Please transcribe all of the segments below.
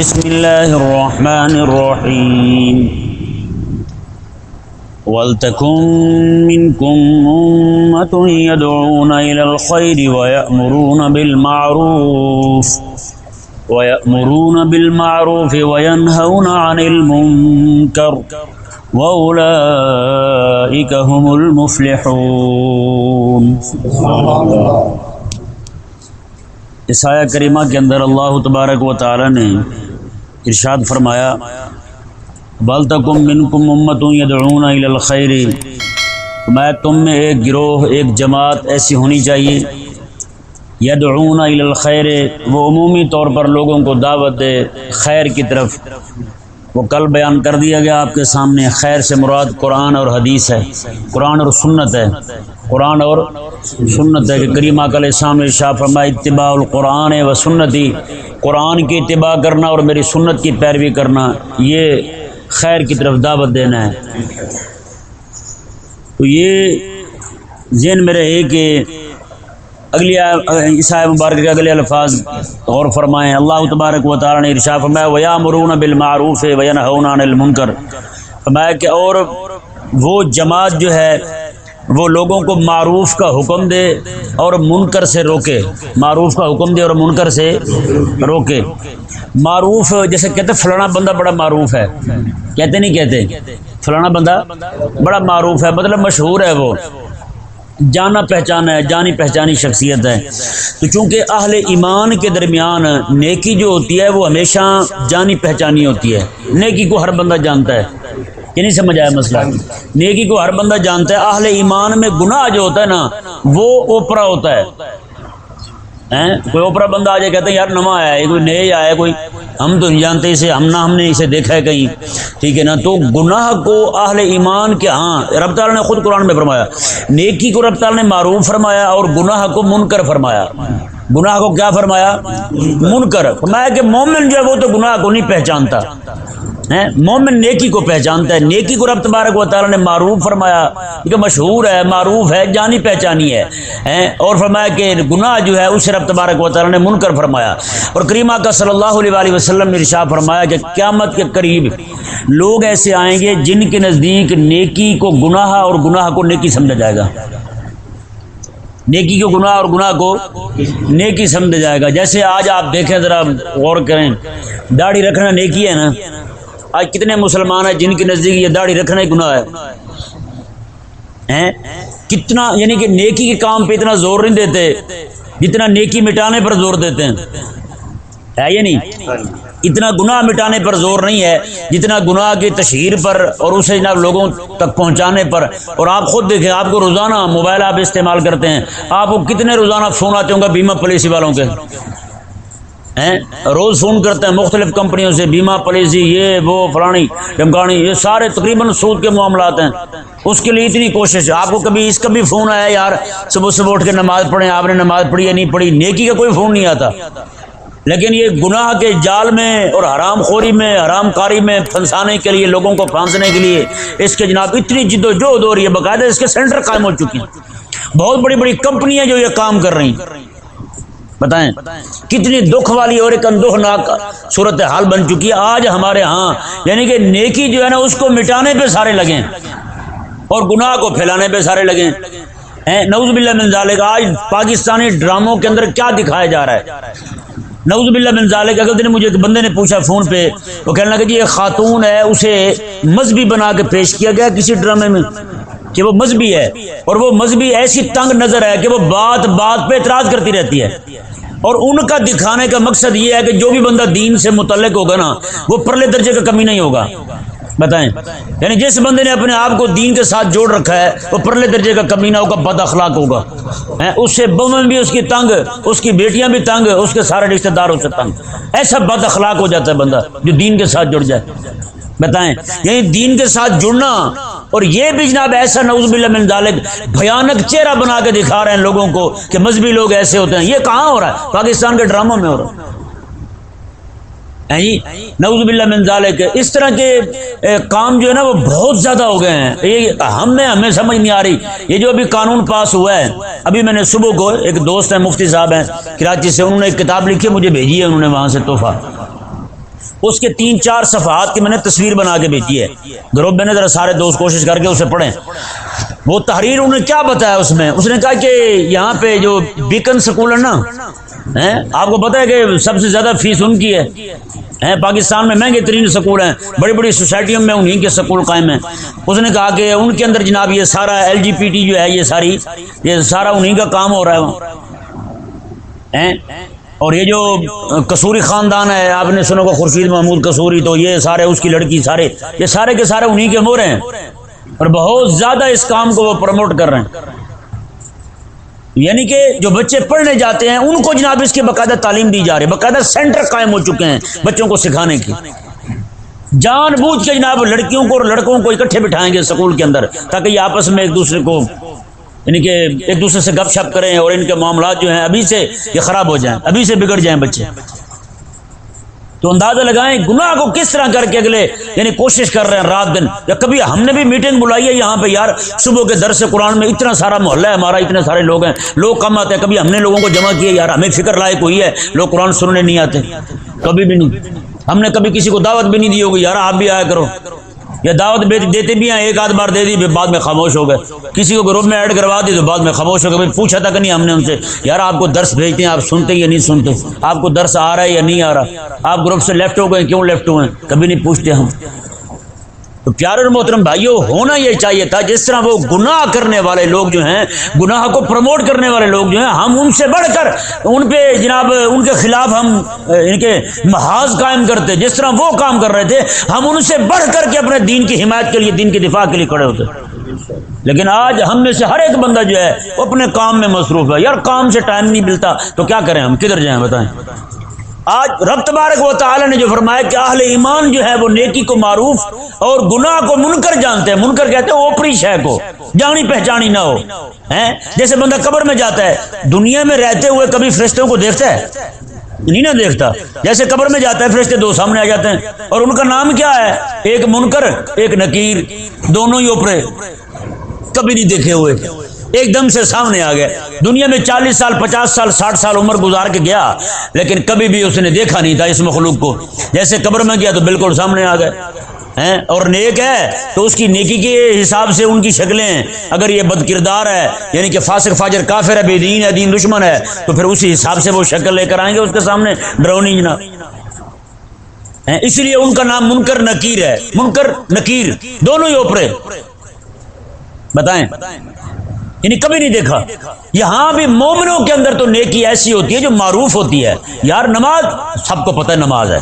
بسم الله الرحمن الرحيم. ولتكن منكم أمة يدعون إلى الخير ويأمرون بالمعروف ويأمرون بالمعروف وينهون عن المنكر، وأولئك هم المفلحون. اس آیہ کریمہ کے اندر اللہ تبارک و تعالی نے ارشاد فرمایا، بل تکم منکم امتوں یدعون الی الخیر. میں تم میں ایک گروہ، ایک جماعت ایسی ہونی چاہیے یدعون الی الخیر، وہ عمومی طور پر لوگوں کو دعوت دے خیر کی طرف۔ وہ کل بیان کر دیا گیا آپ کے سامنے، خیر سے مراد قرآن اور حدیث ہے، قرآن اور سنت ہے۔ قرآن اور سنت ہے کہ کریمہ کل اسلام شاہ فرما اتباع القرآن و سنتی۔ قرآن کی اتباع کرنا اور میری سنت کی پیروی کرنا، یہ خیر کی طرف دعوت دینا ہے۔ تو یہ ذہن میں رہے کہ اگلی عیسائی مبارک کے اگلے الفاظ غور فرمائیں۔ اللہ تبارک و تعالی نے ارشاد فرمایا ویا مرون بالمعروف وینہون عن المنکر۔ فرمایا کہ اور وہ جماعت جو ہے وہ لوگوں کو معروف کا حکم دے اور منکر سے روکے، معروف کا حکم دے اور منکر سے روکے۔ معروف جیسے کہتے فلانا بندہ بڑا معروف ہے۔ کہتے نہیں کہتے؟ فلانا بندہ بڑا معروف ہے مطلب مشہور ہے وہ۔ جانا پہچانا ہے، جانی پہچانی شخصیت ہے۔ تو چونکہ اہل ایمان کے درمیان نیکی جو ہوتی ہے، وہ ہمیشہ جانی پہچانی ہوتی ہے۔ نیکی کو ہر بندہ جانتا ہے۔ یہ نہیں سمجھ آیا مسئلہ؟ نیکی کو ہر بندہ جانتا ہے، اہل ایمان میں گناہ جو ہوتا ہے نا، وہ اوپرا ہوتا ہے۔ کوئی اوپرا بندہ آ جائے کہتے ہیں یار نما آیا ہے، کوئی نئے آیا ہے، کوئی ہم تو نہیں جانتے اسے، ہم نہ ہم نے اسے دیکھا ہے کہیں۔ ٹھیک ہے نا؟ تو گناہ کو اہل ایمان کے ہاں رب تعالیٰ نے خود قرآن میں فرمایا۔ نیکی کو رب تعالیٰ نے معروف فرمایا اور گناہ کو منکر فرمایا۔ گناہ کو کیا فرمایا؟ منکر۔ فرمایا کہ مومن جو ہے، وہ تو گناہ کو نہیں پہچانتا۔ مومن نیکی کو پہچانتا ہے، نیکی کو رب تبارک و تعالیٰ نے معروف فرمایا۔ کہ مشہور ہے، معروف ہے، جانی پہچانی ہے اور فرمایا کہ گناہ جو ہے، اسے رب تبارک و تعالیٰ نے منکر فرمایا۔ اور کریمہ کا صلی اللہ علیہ وسلم نے ارشاد فرمایا کہ قیامت کے قریب لوگ ایسے آئیں گے جن کے نزدیک نیکی کو گناہ اور گناہ کو نیکی سمجھا جائے گا۔ نیکی کو گناہ اور گناہ کو نیکی سمجھا جائے گا۔ جیسے آج آپ دیکھیں، ذرا غور کریں، داڑھی رکھنا نیکی ہے نا؟ آج کتنے مسلمان ہیں جن کے نزدیک یہ داڑھی رکھنا ہی گناہ ہے؟ کتنا یعنی کہ نیکی کے کام پہ اتنا زور نہیں دیتے، جتنا نیکی مٹانے پر زور دیتے ہیں۔ ہے یا نہیں؟ اتنا گناہ مٹانے پر زور نہیں ہے، جتنا گناہ کی تشہیر پر اور اسے جناب لوگوں تک پہنچانے پر۔ اور آپ خود دیکھیں، آپ کو روزانہ موبائل آپ استعمال کرتے ہیں۔ آپ کو کتنے روزانہ فون آتے ہوں گے بیمہ پالیسی والوں کے؟ روز فون کرتے ہیں، مختلف کمپنیوں سے بیمہ پالیسی، یہ، وہ، فلانی ڈمکانی یہ سارے تقریباً سود کے معاملات ہیں۔ اس کے لیے اتنی کوشش ہے۔ آپ کو کبھی اس کا بھی فون آیا یار، صبح صبح اٹھ کے نماز پڑھیں، آپ نے نماز پڑھی یا نہیں پڑھی؟ نیکی کا کوئی فون نہیں آتا۔ لیکن یہ گناہ کے جال میں اور حرام خوری میں، حرام کاری میں پھنسانے کے لیے، لوگوں کو پھانسنے کے لیے اس کے جناب اتنی جد و جہد ہو رہی ہے، باقاعدہ اس کے سینٹر قائم ہو چکی ہیں۔ بہت بڑی بڑی کمپنیاں جو یہ کام کر رہی ہیں۔ بتائیں، کتنی دکھ والی اور ایک اندوہ ناک صورت حال بن چکی ہے آج ہمارے ہاں۔ یعنی کہ نیکی جو ہے نا، اس کو مٹانے پہ سارے لگے اور گناہ کو پھیلانے پہ سارے لگے نوز باللہ من ذالک، آج پاکستانی ڈراموں کے اندر کیا دکھایا جا رہا ہے؟ نوز باللہ من ذالک اگر دن مجھے ایک بندے نے پوچھا فون پہ، وہ کہنے لگا کہ یہ خاتون ہے، اسے مذہبی بنا کے پیش کیا گیا کسی ڈرامے میں؟ کہ وہ مذہبی ہے اور وہ مذہبی ایسی تنگ نظر ہے کہ وہ بات بات پہ اعتراض کرتی رہتی ہے۔ اور ان کا دکھانے کا مقصد یہ ہے کہ جو بھی بندہ دین سے متعلق ہوگا نا، وہ پرلے درجے کا کمی نہیں ہوگا۔ بتائیں۔ یعنی جس بندے نے اپنے آپ کو دین کے ساتھ جوڑ رکھا ہے، وہ پرلے درجے کا کمی نہ ہوگا، بد اخلاق ہوگا۔ اس سے بمن بھی اس کی تنگ، اس کی بیٹیاں بھی تنگ، اس کے سارے رشتے دار اس سے تنگ۔ ایسا بد اخلاق ہو جاتا ہے بندہ جو دین کے ساتھ جڑ جائے۔ بتائیں یعنی دین کے ساتھ جڑنا اور یہ بھی جناب ایسا نوز باللہ من ذالک بھیانک چہرہ بنا کے دکھا رہے ہیں لوگوں کو کہ مذہبی لوگ ایسے ہوتے ہیں۔ یہ کہاں ہو رہا ہے؟ پاکستان کے ڈراموں میں ہو رہا ہے۔ جی؟ نوز باللہ من ذالک۔ اس طرح کے کام جو ہے نا وہ بہت زیادہ ہو گئے ہیں۔ یہ ہم میں، ہمیں سمجھ نہیں آ رہی۔ یہ جو ابھی قانون پاس ہوا ہے، ابھی میں نے صبح کو ایک دوست ہیں، مفتی صاحب ہیں، کراچی سے، انہوں نے ایک کتاب لکھی مجھے بھیجی ہے، انہوں نے وہاں سے تحفہ۔ اس کے تین چار صفحات کی میں نے تصویر بنا کے بیچی ہے۔ گروپ میں نے ذرا سارے دوست کوشش کر کے اسے پڑھیں۔ وہ تحریر انہوں نے کیا بتایا اس میں؟ اس نے کہا کہ یہاں پہ جو بیکن سکول ہے نا آپ کو پتا ہے کہ سب سے زیادہ فیس ان کی ہے۔ پاکستان میں مہنگے ترین سکول ہیں۔ بڑی بڑی سوسائٹیوں میں انہیں کے سکول قائم ہیں۔ اس نے کہا کہ ان کے اندر جناب یہ سارا ایل جی پی ٹی جو ہے، یہ ساری، یہ سارا انہیں کا کام ہو رہا ہے۔ اور یہ جو کسوری خاندان ہے، آپ نے سنو کو خورشید محمود کسوری تو یہ سارے، اس کی لڑکی سارے، یہ سارے کے سارے انہیں کے مورے ہیں۔ اور بہت زیادہ اس کام کو وہ پروموٹ کر رہے ہیں۔ یعنی کہ جو بچے پڑھنے جاتے ہیں، ان کو جناب اس کی باقاعدہ تعلیم دی جا رہی ہے، باقاعدہ سینٹر قائم ہو چکے ہیں بچوں کو سکھانے کی جان بوجھ کے جناب لڑکیوں کو اور لڑکوں کو اکٹھے بٹھائیں گے سکول کے اندر، تاکہ یہ آپس میں ایک دوسرے کو یعنی کہ ایک دوسرے سے گپ شپ کریں اور ان کے معاملات جو ہیں ابھی سے یہ خراب ہو جائیں، ابھی سے بگڑ جائیں بچے۔ تو اندازہ لگائیں گناہ کو کس طرح کر کے اگلے یعنی کوشش کر رہے ہیں رات دن۔ یا کبھی ہم نے بھی میٹنگ بلائی ہے یہاں پہ یار، صبح کے درس قرآن میں اتنا سارا محلہ ہے ہمارا، اتنے سارے لوگ ہیں۔ لوگ کم آتے ہیں، کبھی ہم نے لوگوں کو جمع کیے یار ہمیں فکر لائق ہوئی ہے۔ لوگ قرآن سننے نہیں آتے، کبھی بھی نہیں۔ ہم نے کبھی کسی کو دعوت بھی نہیں دی ہوگی، یار آپ بھی آیا کرو۔ یا دعوت دیتے بھی ہیں، ایک آدھ بار دے دی بعد میں خاموش ہو گئے۔ کسی کو گروپ میں ایڈ کروا دی تو بعد میں خاموش ہو گئے۔ پوچھا تھا کہ نہیں ہم نے ان سے، یار آپ کو درس بھیجتے ہیں، آپ سنتے یا نہیں سنتے؟ آپ کو درس آ رہا ہے یا نہیں آ رہا؟ آپ گروپ سے لیفٹ ہو گئے، کیوں لیفٹ ہوئے؟ کبھی نہیں پوچھتے ہم۔ تو پیارے اور محترم بھائیوں ہونا یہ چاہیے تھا، جس طرح وہ گناہ کرنے والے لوگ جو ہیں، گناہ کو پروموٹ کرنے والے لوگ جو ہیں، ہم ان سے بڑھ کر ان پہ جناب ان کے خلاف ہم، ان کے محاذ قائم کرتے، جس طرح وہ کام کر رہے تھے، ہم ان سے بڑھ کر کے اپنے دین کی حمایت کے لیے، دین کے دفاع کے لیے کھڑے ہوتے۔ لیکن آج ہم میں سے ہر ایک بندہ جو ہے، وہ اپنے کام میں مصروف ہے۔ یار، کام سے ٹائم نہیں ملتا، تو کیا کریں ہم؟ کدھر جائیں؟ بتائیں۔ آج رب تبارک و تعالی نے جو فرمایا کہ اہل ایمان جو ہے وہ نیکی کو معروف اور گناہ کو منکر جانتے ہیں۔ منکر کہتے ہیں اوپری شہ کو، جانی پہچانی نہ ہو۔ جیسے بندہ قبر میں جاتا ہے، دنیا میں رہتے ہوئے کبھی فرشتوں کو دیکھتا ہے؟ نہیں نہ دیکھتا۔ جیسے قبر میں جاتا ہے، فرشتے دو سامنے آ جاتے ہیں۔ اور ان کا نام کیا ہے؟ ایک منکر، ایک نکیر۔ دونوں ہی اوپرے کبھی نہیں دیکھے ہوئے۔ ایک دم سے سامنے آ گئے۔ دنیا میں چالیس سال، پچاس سال، ساٹھ سال عمر گزار کے گیا، لیکن کبھی بھی اس نے دیکھا نہیں تھا اس مخلوق کو۔ جیسے قبر میں گیا تو بالکل سامنے آ گئے۔ اور نیک ہے تو اس کی نیکی کے حساب سے ان کی شکلیں ہیں۔ اگر یہ بد کردار ہے یعنی کہ فاسق، فاجر، کافر ہے، بے دین ہے، دین دشمن ہے، تو پھر اسی حساب سے وہ شکل لے کر آئیں گے اس کے سامنے۔ ڈرونی جناب۔ اس لیے ان کا نام منکر نکیر ہے۔ منکر نکیر، دونوں ہی اوپرے بتائیں۔ یعنی کبھی نہیں دیکھا۔ یہاں بھی مومنوں کے اندر تو نیکی ایسی ہوتی ہے جو معروف ہوتی ہے۔ یار نماز، سب کو پتہ ہے نماز ہے۔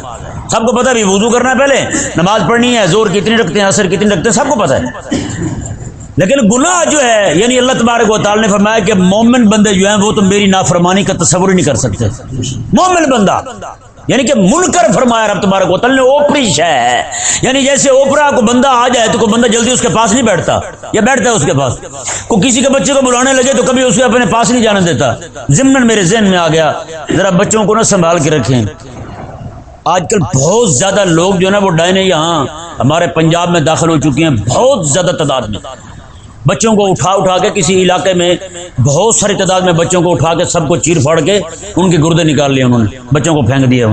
سب کو پتہ ہے وضو کرنا ہے پہلے۔ نماز پڑھنی ہے، زور کتنی رکھتے ہیں اثر کتنی رکھتے ہیں، سب کو پتہ ہے۔ لیکن گناہ جو ہے یعنی اللہ تبارک و تعالی نے فرمایا کہ مومن بندے جو ہیں، وہ تو میری نافرمانی کا تصور ہی نہیں کر سکتے۔ مومن بندہ۔ یعنی کہ من کر فرمایا رب تبارک وطل نے، اوپری شہ ہے۔ یعنی جیسے اوپرا کو بندہ آ جائے تو کوئی بندہ جلدی اس کے پاس نہیں بیٹھتا، یا بیٹھتا ہے اس کے پاس۔ کو کسی کے بچے کو بلانے لگے تو کبھی اس کو اپنے پاس نہیں جانے دیتا۔ ضمن میرے ذہن میں آ گیا، ذرا بچوں کو نہ سنبھال کے رکھیں۔ آج کل بہت زیادہ لوگ جو ہے نا، وہ ڈائنے یہاں ہمارے پنجاب میں داخل ہو چکی ہیں، بہت زیادہ تعداد میں۔ بچوں کو اٹھا اٹھا کے کسی علاقے میں بہت ساری تعداد میں بچوں کو اٹھا کے سب کو چیر پھاڑ کے ان کے گردے نکال لیے انہوں نے، بچوں کو پھینک دیا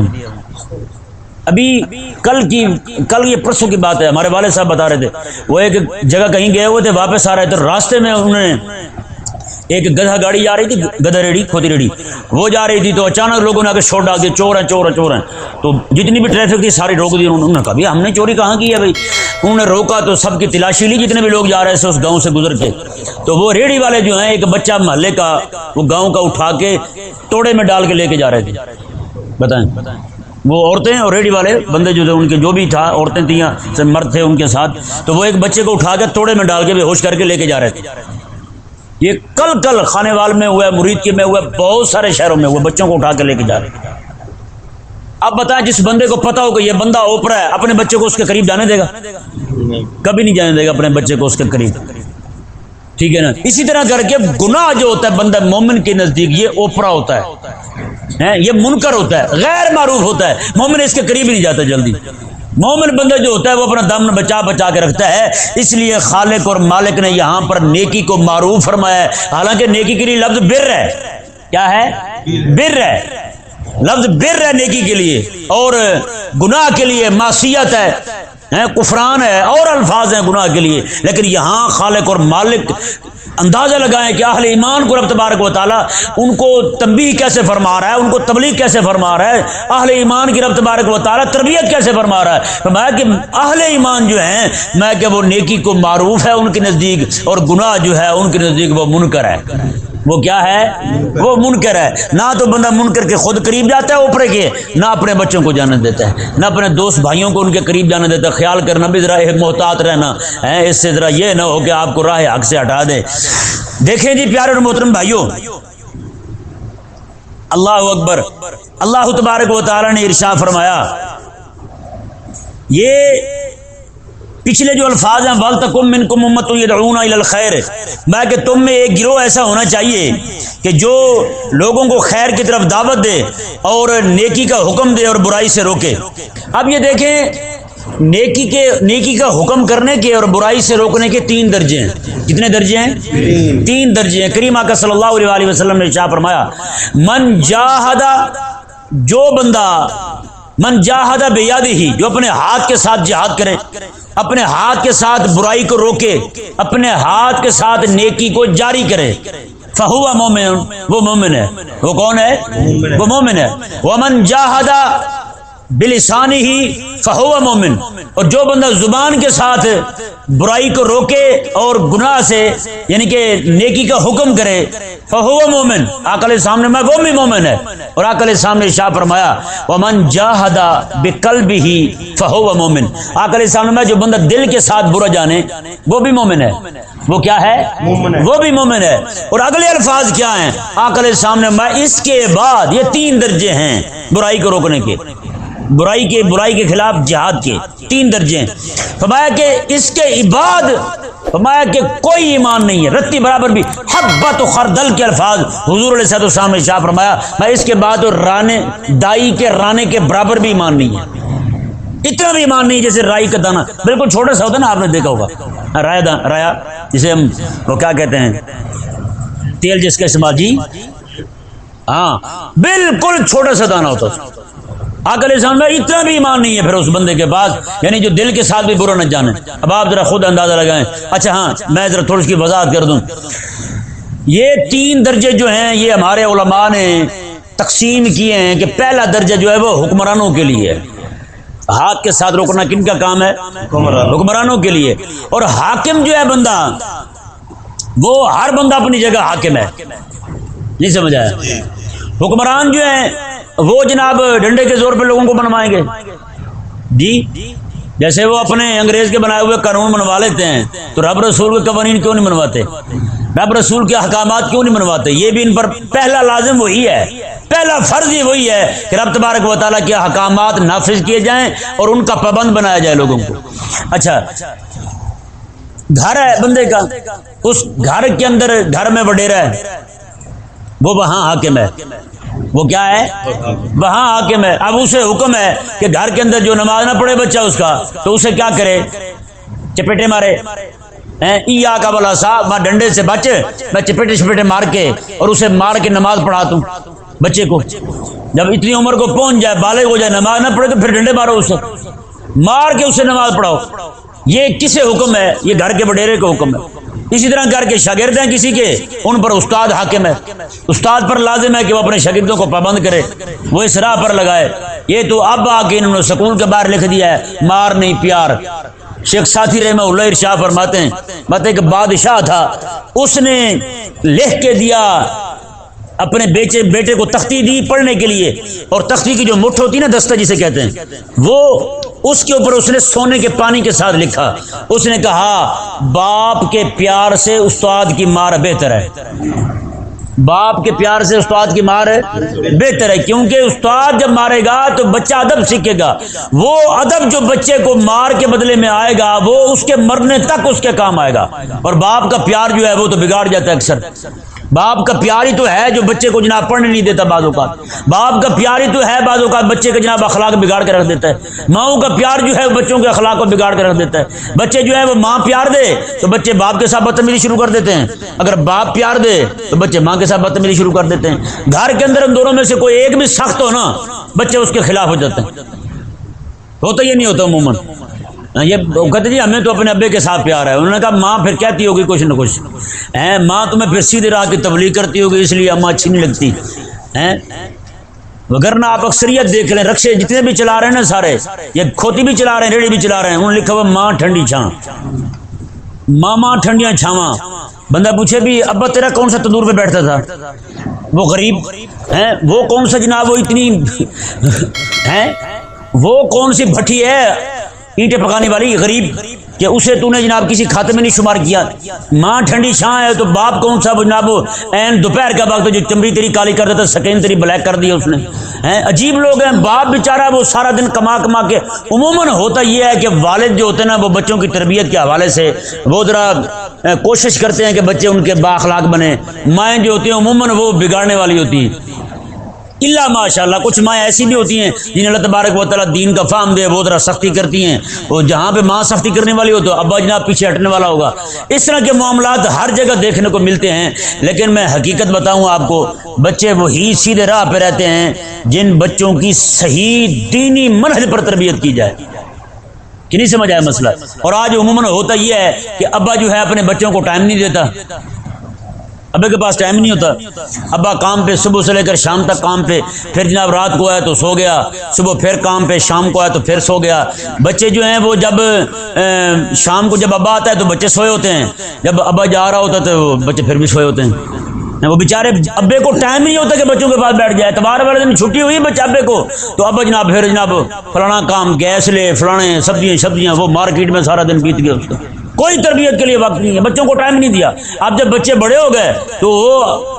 ابھی کل کی، کل یہ پرسوں کی بات ہے، ہمارے والد صاحب بتا رہے تھے، وہ ایک جگہ کہیں گئے ہوئے تھے، واپس آ رہے تھے، راستے میں انہوں نے ایک گدھا گاڑی جا رہی تھی، گدھا ریڑھی، کھوتی ریڑھی۔ وہ جا رہی تھی تو اچانک لوگوں نے آگے شور ڈال دیا، چور ہیں چور ہیں چور ہیں۔ تو جتنی بھی ٹریفک تھی، ساری روک دی، انہوں نے کہا بھی ہم نے چوری کہاں کی ہے بھائی؟ انہوں نے روکا تو سب کی تلاشی لی، جتنے بھی لوگ جا رہے تھے، اس گاؤں سے گزر کے۔ تو وہ ریڑھی والے جو ہیں، ایک بچہ محلے کا، وہ گاؤں کا اٹھا کے توڑے میں ڈال کے لے کے جا رہے تھے۔ بتائیں۔ وہ عورتیں اور ریڈی والے بندے جو تھے، ان کے جو بھی تھا، عورتیں تھیں مرد تھے ان کے ساتھ، تو وہ ایک بچے کو اٹھا کے توڑے میں ڈال کے بے ہوش کر کے لے کے جا رہے تھے۔ یہ کل کل خانے وال میں ہوا ہے مرید کے میں ہوا ہے بہت سارے شہروں میں ہوا بچوں کو اٹھا کے لے کے جا رہے اب بتائیں جس بندے کو پتا ہو کہ یہ بندہ اوپرا ہے، اپنے بچے کو اس کے قریب جانے دے گا؟ کبھی نہیں جانے دے گا اپنے بچے کو اس کے قریب۔ ٹھیک ہے نا؟ اسی طرح کر کے گناہ جو ہوتا ہے، بندہ مومن کے نزدیک یہ اوپرا ہوتا ہے۔ یہ منکر ہوتا ہے، غیر معروف ہوتا ہے۔ مومن اس کے قریب ہی نہیں جاتا جلدی۔ مومن بندہ جو ہوتا ہے وہ اپنا دم بچا بچا کے رکھتا ہے۔ اس لیے خالق اور مالک نے یہاں پر نیکی کو معروف فرمایا ہے۔ حالانکہ نیکی کے لیے لفظ بر ہے۔ کیا ہے؟ بر ہے۔ لفظ بر ہے نیکی کے لیے۔ اور گناہ کے لیے معصیت ہے۔ کفران ہے۔ اور الفاظ ہیں گناہ کے لیے۔ لیکن یہاں خالق اور مالک اندازہ لگائیں کہ اہل ایمان کو رب تبارک و تعالیٰ ان کو تنبیہ کیسے فرما رہا ہے، ان کو تبلیغ کیسے فرما رہا ہے، اہل ایمان کی رب تبارک و تعالیٰ تربیت کیسے فرما رہا ہے۔ میں کہ اہل ایمان جو ہیں، میں کہ وہ نیکی کو معروف ہے، ان کے نزدیک اور گناہ جو ہے، ان کے نزدیک وہ منکر ہے۔ وہ کیا ہے؟ وہ منکر ہے۔ نہ تو بندہ منکر کے خود قریب جاتا ہے اوپرے کے، نہ اپنے بچوں کو جانے دیتا ہے، نہ اپنے دوست بھائیوں کو ان کے قریب جانے دیتا ہے۔ خیال کرنا بھی ذرا ایک محتاط رہنا۔ ہے اس سے ذرا یہ نہ ہو کہ آپ کو راہ حق سے ہٹا دے دیکھیں جی پیارے اور محترم بھائیوں، اللہ اکبر، اللہ تبارک و تعالی نے ارشا فرمایا، یہ پچھلے جو الفاظ ہیں بال تکم من کو ممت الخیر میں کہ تم میں ایک گروہ ایسا ہونا چاہیے کہ جو لوگوں کو خیر کی طرف دعوت دے اور نیکی کا حکم دے اور برائی سے روکے۔ اب یہ دیکھیں، نیکی کے، نیکی کا حکم کرنے کے اور برائی سے روکنے کے تین درجے ہیں۔ کتنے درجے ہیں؟ تین درجے ہیں۔ کریمہ کا صلی اللہ علیہ وسلم نے شاہ فرمایا، من جاہدہ جو بندہ من جاہدہ بیادی ہی جو اپنے ہاتھ کے ساتھ جہاد کرے، اپنے ہاتھ کے ساتھ برائی کو روکے، اپنے ہاتھ کے ساتھ نیکی کو جاری کرے۔ فہو مومن، وہ مومن ہے۔ وہ کون ہے؟ وہ مومن ہے۔ وہ من جاہدہ بلسانی ہی فہو مومن۔ اور جو بندہ زبان کے ساتھ برائی کو روکے اور گناہ سے یعنی کہ نیکی کا حکم کرے فہو مومن۔ آکل سامنے میں وہ بھی مومن ہے۔ اور آکل سامنے شاہ فرمایا وہ من جاہدا بکل بھی فہو مومن آکل سامنے میں جو بندہ دل کے ساتھ برا جانے وہ بھی مومن ہے۔ وہ کیا ہے؟ وہ بھی مومن ہے۔ اور اگلے الفاظ کیا ہیں؟ آکل سامنے میں اس کے بعد یہ تین درجے ہیں برائی کو روکنے کے۔ برائی کے برائی کے خلاف جہاد کے تین درجے فرمایا کہ اس کے عباد فرمایا کہ کوئی ایمان نہیں ہے۔ رتی برابر بھی۔ حبت و خردل کے الفاظ۔ حضور علیہ صاحب السلام نے شاہ فرمایا، میں اس کے بعد رانے دائی کے رانے کے برابر بھی ایمان نہیں ہے۔ اتنا بھی ایمان نہیں جیسے رائی کا دانا بالکل چھوٹا سا ہوتا ہے نا، آپ نے دیکھا ہوگا۔ رایا دانا رایا، جسے ہم وہ کیا کہتے ہیں؟ تیل جس کا استعمال جی؟ ہاں۔ بالکل چھوٹا سا دانا ہوتا ہے۔ آکل انسان میں اتنا بھی ایمان نہیں ہے پھر اس بندے کے پاس یعنی جو دل کے ساتھ بھی برا نہ جانے۔ اب آپ ذرا خود اندازہ لگائیں۔ اچھا ہاں میں ذرا تھوڑی سی وضاحت کر دوں۔ یہ تین درجے جو ہیں یہ ہمارے علماء نے تقسیم کیے ہیں کہ پہلا درجہ جو ہے وہ حکمرانوں کے لیے ہاتھ کے ساتھ روکنا کن کا کام ہے؟ حکمرانوں۔ کے لیے۔ اور حاکم جو ہے بندہ وہ ہر بندہ اپنی جگہ حاکم ہے۔ نہیں سمجھ آیا؟ حکمران جو ہیں وہ جناب ڈنڈے کے زور پہ لوگوں کو بنوائیں گے۔ جی جیسے وہ اپنے انگریز کے بنائے ہوئے قانون بنوا لیتے ہیں، تو رب رسول کے قوانین کیوں نہیں بنواتے رب رسول کے احکامات کیوں نہیں بنواتے یہ بھی ان پر پہلا لازم وہی ہے۔ پہلا فرض ہی وہی ہے کہ رب تبارک و تعالیٰ کے احکامات نافذ کیے جائیں اور ان کا پابند بنایا جائے لوگوں کو۔ اچھا گھر ہے بندے کا؟ اس گھر کے اندر گھر میں وڈیرا ہے۔ وہ وہاں حاکم ہے۔ وہ کیا ہے؟ وہاں حاکم ہے اب اسے حکم ہے کہ گھر کے اندر جو نماز نہ پڑھے بچہ اس کا، تو اسے کیا کرے؟ چپیٹے مارے۔ کا بولا صاحب میں ڈنڈے سے بچ، میں چپیٹے چپیٹے مار کے اور اسے مار کے نماز پڑھا دوں بچے کو۔ جب اتنی عمر کو پہنچ جائے، بالغ ہو جائے، نماز نہ پڑھے تو پھر ڈنڈے مارو اسے۔ مار کے اسے نماز پڑھاؤ۔ یہ کسے حکم ہے؟ یہ گھر کے وڈیرے کا حکم ہے۔ اسی طرح کر کے شاگرد ہیں کسی کے، ان پر استاد حاکم ہے۔ استاد پر لازم ہے کہ وہ اپنے شاگردوں کو پابند کرے، وہ اس راہ پر لگائے۔ یہ تو اب آ کے انہوں نے سکول کے باہر لکھ دیا ہے، مار نہیں پیار۔ شیخ ساتھی رحمہ اللہ ارشاہ فرماتے ہیں، بات ایک بادشاہ تھا، اس نے لکھ کے دیا اپنے بیچے بیٹے کو تختی دی پڑھنے کے لیے۔ اور تختی کی جو مٹھ ہوتی نا دستہ جسے کہتے ہیں، وہ اس کے اوپر اس نے سونے کے پانی کے ساتھ لکھا۔ اس نے کہا، باپ کے پیار سے استاد کی مار بہتر ہے۔ باپ کے پیار سے استاد کی مار بہتر ہے، کیونکہ استاد جب مارے گا تو بچہ ادب سیکھے گا۔ وہ ادب جو بچے کو مار کے بدلے میں آئے گا، وہ اس کے مرنے تک اس کے کام آئے گا۔ اور باپ کا پیار جو ہے وہ تو بگاڑ جاتا ہے اکثر۔ باپ کا پیار ہی تو ہے جو بچے کو جناب پڑھنے نہیں دیتا بعض اوقات۔ باپ کا پیار ہی تو ہے بعض اوقات بچے کا جناب اخلاق بگاڑ کے رکھ دیتا ہے۔ ماؤں کا پیار جو ہے بچوں کے اخلاق کو بگاڑ کے رکھ دیتا ہے۔ بچے جو ہے وہ ماں پیار دے تو بچے باپ کے ساتھ بدتمیزی شروع کر دیتے ہیں۔ اگر باپ پیار دے تو بچے ماں کے ساتھ بدتمیزی شروع کر دیتے ہیں۔ گھر کے اندر ان دونوں میں سے کوئی ایک بھی سخت ہو نا، بچے اس کے خلاف ہو جاتے ہیں۔ ہوتا یہ نہیں ہوتا عموماً۔ یہ کہتے جی ہمیں تو اپنے ابے کے ساتھ پیار ہے۔ انہوں نے کہا ماں پھر کہتی ہوگی کچھ نہ کچھ۔ ماں تمہیں پھر سیدھے راہ کی تبلیغ کرتی ہوگی اس لیے اماں اچھی نہیں لگتی۔ وغیرہ آپ اکثریت دیکھ لیں رکشے جتنے بھی چلا رہے ہیں نا سارے یہ کھوتی بھی چلا رہے ہیں ریڑھی بھی چلا رہے ہیں۔ انہوں نے لکھا ہوا ماں ٹھنڈی چھاں۔ ماں ماں ٹھنڈیاں چھاواں۔ بندہ پوچھے بھی ابا تیرا کون سا تندور پہ بیٹھتا تھا؟ وہ غریب۔ ہیں وہ کون سا جناب وہ اتنی ہیں؟ وہ کون سی بھٹی ہے؟ اینٹیں پکانے والی، غریب، کہ اسے تو نے جناب کسی کھاتے میں نہیں شمار کیا۔ ماں ٹھنڈی چھاں ہے تو باپ کون سا جناب؟ این دوپہر کا وقت جو چمڑی تیری کالی کر دیتا، سکین تیری بلیک کر دیا اس نے۔ عجیب لوگ ہیں۔ باپ بیچارہ وہ سارا دن کما کما کے، عموماً ہوتا یہ ہے کہ والد جو ہوتے ہیں نا، وہ بچوں کی تربیت کے حوالے سے وہ ذرا کوشش کرتے ہیں کہ بچے ان کے باخلاق بنے مائیں جو ہوتی ہیں، عموماً وہ بگاڑنے والی ہوتی ہیں۔ اللہ ماشاء اللہ، کچھ ماں ایسی بھی ہوتی ہیں جنہیں اللہ تبارک و تعالیٰ دین کا فام دے، وہ ذرا سختی کرتی ہیں۔ وہ جہاں پہ ماں سختی کرنے والی ہو تو ابا جناب پیچھے ہٹنے والا ہوگا۔ اس طرح کے معاملات ہر جگہ دیکھنے کو ملتے ہیں۔ لیکن میں حقیقت بتاؤں آپ کو، بچے وہی سیدھے راہ پہ رہتے ہیں جن بچوں کی صحیح دینی منحل پر تربیت کی جائے۔ کہ نہیں سمجھ آیا مسئلہ؟ اور آج عموماً ہوتا یہ ہے کہ ابا جو ہے اپنے بچوں کو ٹائم نہیں دیتا۔ ابے کے پاس ٹائم نہیں ہوتا۔ ابا کام پہ، صبح سے لے کر شام تک کام پہ۔ پھر جناب رات کو آیا تو سو گیا۔ صبح پھر کام پہ، شام کو آیا تو پھر سو گیا۔ بچے جو ہیں وہ جب شام کو جب ابا آتا ہے تو بچے سوئے ہوتے ہیں۔ جب ابا جا رہا ہوتا ہے تو بچے پھر بھی سوئے ہوتے ہیں۔ وہ بےچارے ابے کو ٹائم نہیں ہوتا کہ بچوں کے پاس بیٹھ جائے۔ اتوار والے دن چھٹی ہوئی بچہ ابے کو۔ تو ابا جناب، پھر جناب فلانا کام، گیس لے، فلانے سبزیاں سبزیاں وہ مارکیٹ میں سارا دن بیت گیا اس کا۔ کوئی تربیت کے لیے وقت نہیں ہے، بچوں کو ٹائم نہیں دیا۔ اب جب بچے بڑے ہو گئے تو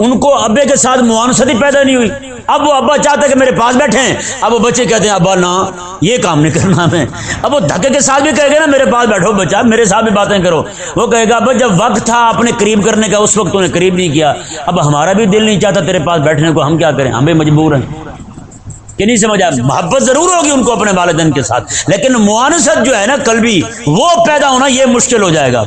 ان کو ابے کے ساتھ معانستی پیدا نہیں ہوئی۔ اب وہ ابا چاہتے کہ میرے پاس بیٹھے۔ ہیں اب وہ بچے کہتے ہیں، ابا نا، یہ کام نہیں کرنا ہمیں اب وہ دھکے کے ساتھ بھی کہے گا نا، میرے پاس بیٹھو بچہ، میرے ساتھ بھی باتیں کرو۔ وہ کہے گا، ابا جب وقت تھا اپنے قریب کرنے کا، اس وقت تو نے قریب نہیں کیا۔ اب ہمارا بھی دل نہیں چاہتا تیرے پاس بیٹھنے کو، ہم کیا کریں؟ ہم بھی مجبور ہیں۔ کہ نہیں سمجھا محبت ضرور ہوگی ان کو اپنے والدین کے ساتھ۔ لیکن معانست جو ہے نا قلبی، وہ پیدا ہونا یہ مشکل ہو جائے گا۔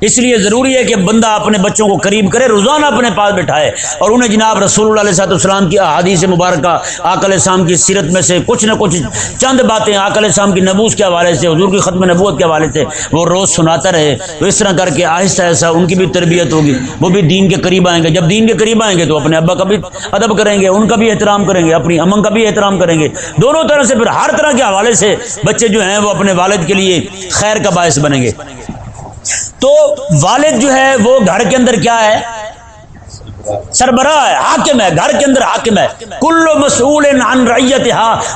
اس لیے ضروری ہے کہ بندہ اپنے بچوں کو قریب کرے، روزانہ اپنے پاس بٹھائے۔ اور انہیں جناب رسول اللہ علیہ السلام کی احادیث مبارکہ آکل السلام کی سیرت میں سے کچھ نہ کچھ چند باتیں آکل السلام کی نبوس کے حوالے سے، حضور کی ختم نبوت کے حوالے سے وہ روز سناتا رہے۔ تو اس طرح کر کے آہستہ آہستہ ان کی بھی تربیت ہوگی۔ وہ بھی دین کے قریب آئیں گے۔ جب دین کے قریب آئیں گے تو اپنے ابا کا بھی ادب کریں گے، ان کا بھی احترام کریں گے، اپنی امن کا بھی احترام کریں گے۔ دونوں طرح سے پھر ہر طرح کے حوالے سے بچے جو ہیں وہ اپنے والد کے لیے خیر کا باعث بنیں گے۔ تو والد جو ہے وہ گھر کے اندر کیا ہے؟ سربراہ ہے، حاکم ہے، گھر کے اندر حاکم ہے۔ کلو مسول عن ریت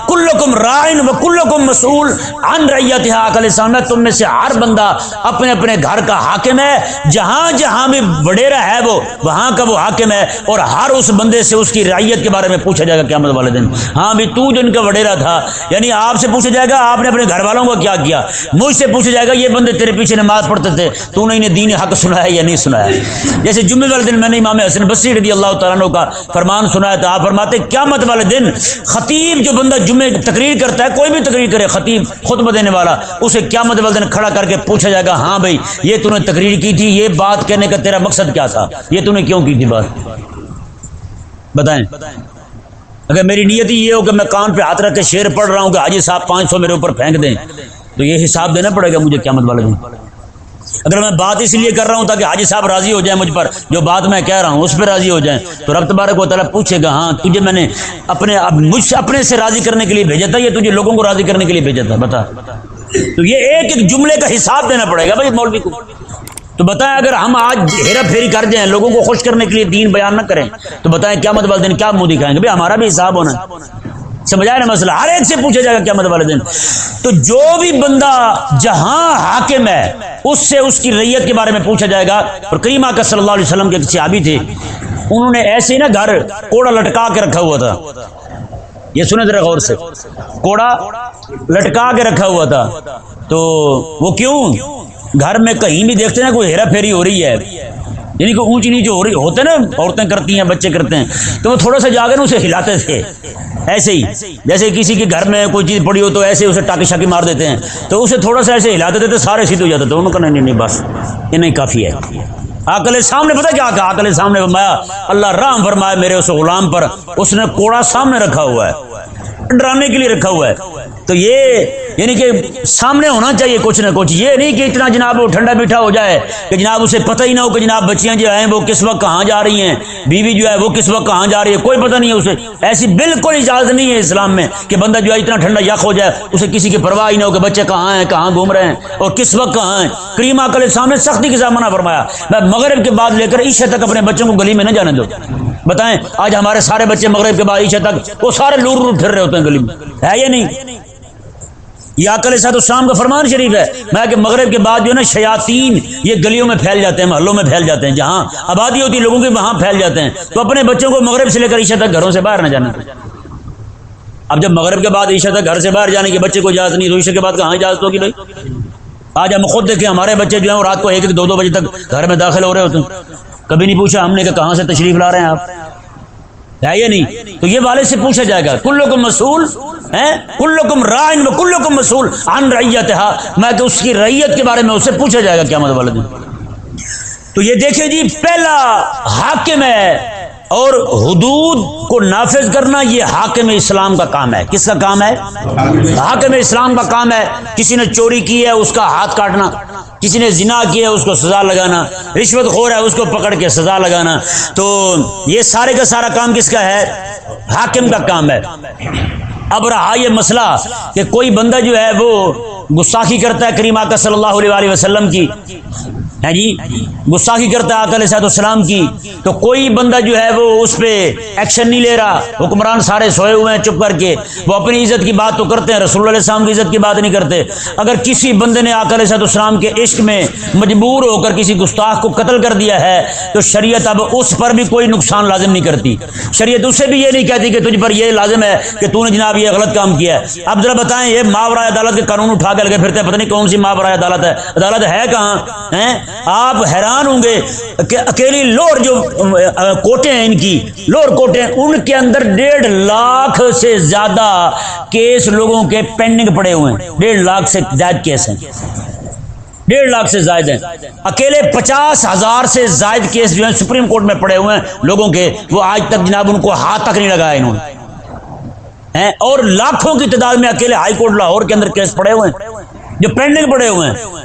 کلکم رائن و کلکم مسول عن ریت عقل سامنے تم میں سے ہر بندہ اپنے اپنے گھر کا حاکم ہے۔ جہاں جہاں بھی وڈیرا ہے وہ، وہاں کا وہ حاکم ہے۔ اور ہر اس بندے سے اس کی رعیت کے بارے میں پوچھا جائے گا قیامت والے دن۔ ہاں بھی تو جو ان کا وڈیرا تھا یعنی آپ سے پوچھا جائے گا آپ نے اپنے گھر والوں کو کیا کیا؟ مجھ سے پوچھا جائے گا، یہ بندے تیرے پیچھے نماز پڑھتے تھے، تو نے انہیں دین حق سنا ہے یا نہیں سنا ہے جیسے جمعے والے دن میں نے امام حسن بس مسیح رضی اللہ تعالیٰ عنہ کا فرمان سنا ہے تو آپ فرماتے کیا مت والے دن خطیب جو بندہ جمعے تقریر کرتا ہے، کوئی بھی تقریر کرے، خطیب خطبہ دینے والا، اسے کیا مت والے دن کھڑا کر کے پوچھا جائے گا ہاں بھائی، یہ تو نے تقریر کی تھی، یہ بات کہنے کا تیرا مقصد کیا تھا؟ یہ تو نے کیوں کی تھی بات؟ بتائیں۔ اگر میری نیت ہی یہ ہو کہ میں کان پہ ہاتھ رکھ کے شیر پڑھ رہا ہوں کہ حاجی صاحب پانچ سو میرے اوپر پھینک دیں، تو یہ حساب دینا پڑے گا مجھے قیامت والے دن۔ اگر میں بات اس لیے کر رہا ہوں تاکہ حاجی صاحب راضی ہو جائیں مجھ پر، جو بات میں کہہ رہا ہوں اس پہ راضی ہو جائیں۔ تو رب تبارک و تعالیٰ پوچھے گا ہاں تجھے میں نے اپنے مجھ سے اپنے سے راضی کرنے کے لیے بھیجا تھا یہ تجھے لوگوں کو راضی کرنے کے لیے بھیجا تھا؟ بتا۔ تو یہ ایک ایک جملے کا حساب دینا پڑے گا بھائی مولوی کو۔ تو بتائیں اگر ہم آج ہیرا پھیری کر جائیں لوگوں کو خوش کرنے کے لیے دین بیان نہ کریں، تو بتائیں کیا مطلب دن کیا منہ دکھائیں گے؟ بھائی ہمارا بھی حساب ہونا۔ ہے سمجھا نا مسئلہ ہر ایک سے پوچھا جائے گا کیا مطلب والے دن۔ تو جو بھی بندہ جہاں حاکم ہے، اس سے اس کی ریت کے بارے میں پوچھا جائے گا۔ اور کریم کا صلی اللہ علیہ وسلم کے کسی آبی تھے، انہوں نے ایسے ہی نا گھر کوڑا لٹکا کے رکھا ہوا تھا۔ یہ سنے ذرا غور سے، کوڑا لٹکا کے رکھا ہوا تھا۔ تو وہ کیوں؟ گھر میں کہیں بھی دیکھتے نا کوئی ہیرا پھیری ہو رہی ہے۔ یعنی کہ اونچی نیچے ہو رہی ہوتے نا عورتیں کرتی ہیں، بچے کرتے ہیں۔ تو وہ تھوڑا سا جا کر اسے ہلاتے تھے۔ ایسے ہی۔ جیسے کسی کے گھر میں کوئی چیز پڑی ہو تو ایسے اسے ٹاکی شاکی مار دیتے ہیں۔ تو اسے تھوڑا سا ایسے ہلاتے تھے تو سارے سیدھ ہو جاتے تھے۔ انہوں کا نہیں نہیں بس، یہ نہیں، کافی ہے۔ آکل سامنے، پتہ کیا کہا؟ آکل سامنے فرمایا، اللہ رام فرمایا میرے اس غلام پر، اس نے کوڑا سامنے رکھا ہوا ہے۔ ڈرانے کے لیے رکھا ہوا ہے۔ تو یہ یعنی کہ سامنے ہونا چاہیے کچھ نہ کچھ۔ یہ نہیں کہ اتنا جناب وہ ٹھنڈا میٹھا ہو جائے کہ جناب اسے پتہ ہی نہ ہو کہ جناب بچیاں جو ہیں وہ کس وقت کہاں جا رہی ہیں، بیوی جو ہے وہ کس وقت کہاں جا رہی ہے، کوئی پتہ نہیں ہے اسے۔ ایسی بالکل اجازت نہیں ہے اسلام میں کہ بندہ جو ہے اتنا ٹھنڈا یخ ہو جائے، اسے کسی کی پرواہ ہی نہ ہو کہ بچے کہاں ہیں، کہاں گھوم رہے ہیں اور کس وقت کہاں ہیں۔ کریمہ کل سامنے سختی کے ساتھ منع فرمایا۔ میں مغرب کے بعد لے کر عشے تک اپنے بچوں کو گلی میں نہ جانے دو۔ بتائیں، آج ہمارے سارے بچے مغرب کے بعد عشے تک وہ سارے لور لور پھر رہے ہوتے ہیں گلی میں۔ ہے یا نہیں؟ یہ آکل سات السلام کا فرمان شریف ہے۔ میں کہ مغرب کے بعد جو ہے نا شیاتین یہ گلیوں میں پھیل جاتے ہیں، محلوں میں پھیل جاتے ہیں۔ جہاں آبادی ہوتی ہے، لوگوں کے وہاں پھیل جاتے ہیں۔ تو اپنے بچوں کو مغرب سے لے کر عشاء تک گھروں سے باہر نہ جانا۔ اب جب مغرب کے بعد عشاء تک گھر سے باہر جانے کے بچے کو اجازت نہیں، تو عشاء کے بعد کہاں اجازت ہوگی بھائی؟ آج ہم خود دیکھیں، ہمارے بچے جو ہیں رات کو ایک ایک دو دو بجے تک گھر میں داخل ہو رہے ہوتے ہیں۔ کبھی نہیں پوچھا ہم نے کہ کہاں سے تشریف لا رہے ہیں آپ؟ ہے یا نہیں؟ تو یہ والد سے پوچھا جائے گا کلو کو مسول کلو کم رائن کلو کم مسول ان ریت میں کہ اس کی ریت کے بارے میں اسے پوچھا جائے گا کیا مطلب والد تو یہ دیکھیں جی پہلا حاکم ہے اور حدود کو نافذ کرنا یہ حاکم اسلام کا کام ہے۔ کس کا کام ہے؟ حاکم اسلام کا کام ہے۔ کسی نے چوری کی ہے اس کا ہاتھ کاٹنا، کسی نے زنا کیا ہے اس کو سزا لگانا، رشوت خور ہے اس کو پکڑ کے سزا لگانا۔ تو یہ سارے کا سارا کام کس کا ہے؟ حاکم کا کام ہے۔ اب رہا یہ مسئلہ کہ کوئی بندہ جو ہے وہ گستاخی کرتا ہے کریمہ کا صلی اللہ علیہ وسلم کی۔ ہے جی؟ گستاخی کرتا ہے آکل صاحب السلام کی۔ تو کوئی بندہ جو ہے وہ اس پہ ایکشن نہیں لے رہا۔ حکمران سارے سوئے ہوئے ہیں چپ کر کے۔ وہ اپنی عزت کی بات تو کرتے ہیں، رسول اللہ علیہ السلام کی عزت کی بات نہیں کرتے۔ اگر کسی بندے نے آکل صاحب السلام کے عشق میں مجبور ہو کر کسی گستاخ کو قتل کر دیا ہے، تو شریعت اب اس پر بھی کوئی نقصان لازم نہیں کرتی۔ شریعت اسے بھی یہ نہیں کہتی کہ تجھ پر یہ لازم ہے کہ تو نے جناب یہ غلط کام کیا ہے۔ اب ذرا بتائیں، یہ ماورائے عدالت کے قانون اٹھا کے لگے پھرتے ہیں۔ پتہ نہیں کون سی ماورائے عدالت ہے۔ عدالت ہے کہاں؟ آپ حیران ہوں گے کہ اکیلی لوہر جو کوٹے ہیں ان کی، لوہر کوٹے ہیں ان کے اندر ڈیڑھ لاکھ سے زیادہ کیس لوگوں کے پینڈنگ پڑے ہوئے ہیں۔ ڈیڑھ لاکھ سے زائد کیس ہیں۔ ڈیڑھ لاکھ سے زائد ہیں۔ اکیلے پچاس ہزار سے زائد کیس جو ہیں سپریم کورٹ میں پڑے ہوئے ہیں لوگوں کے، وہ آج تک جناب ان کو ہاتھ تک نہیں لگایا انہوں نے۔ اور لاکھوں کی تعداد میں اکیلے ہائی کورٹ لاہور کے اندر کیس پڑے ہوئے ہیں، جو پینڈنگ پڑے ہوئے ہیں۔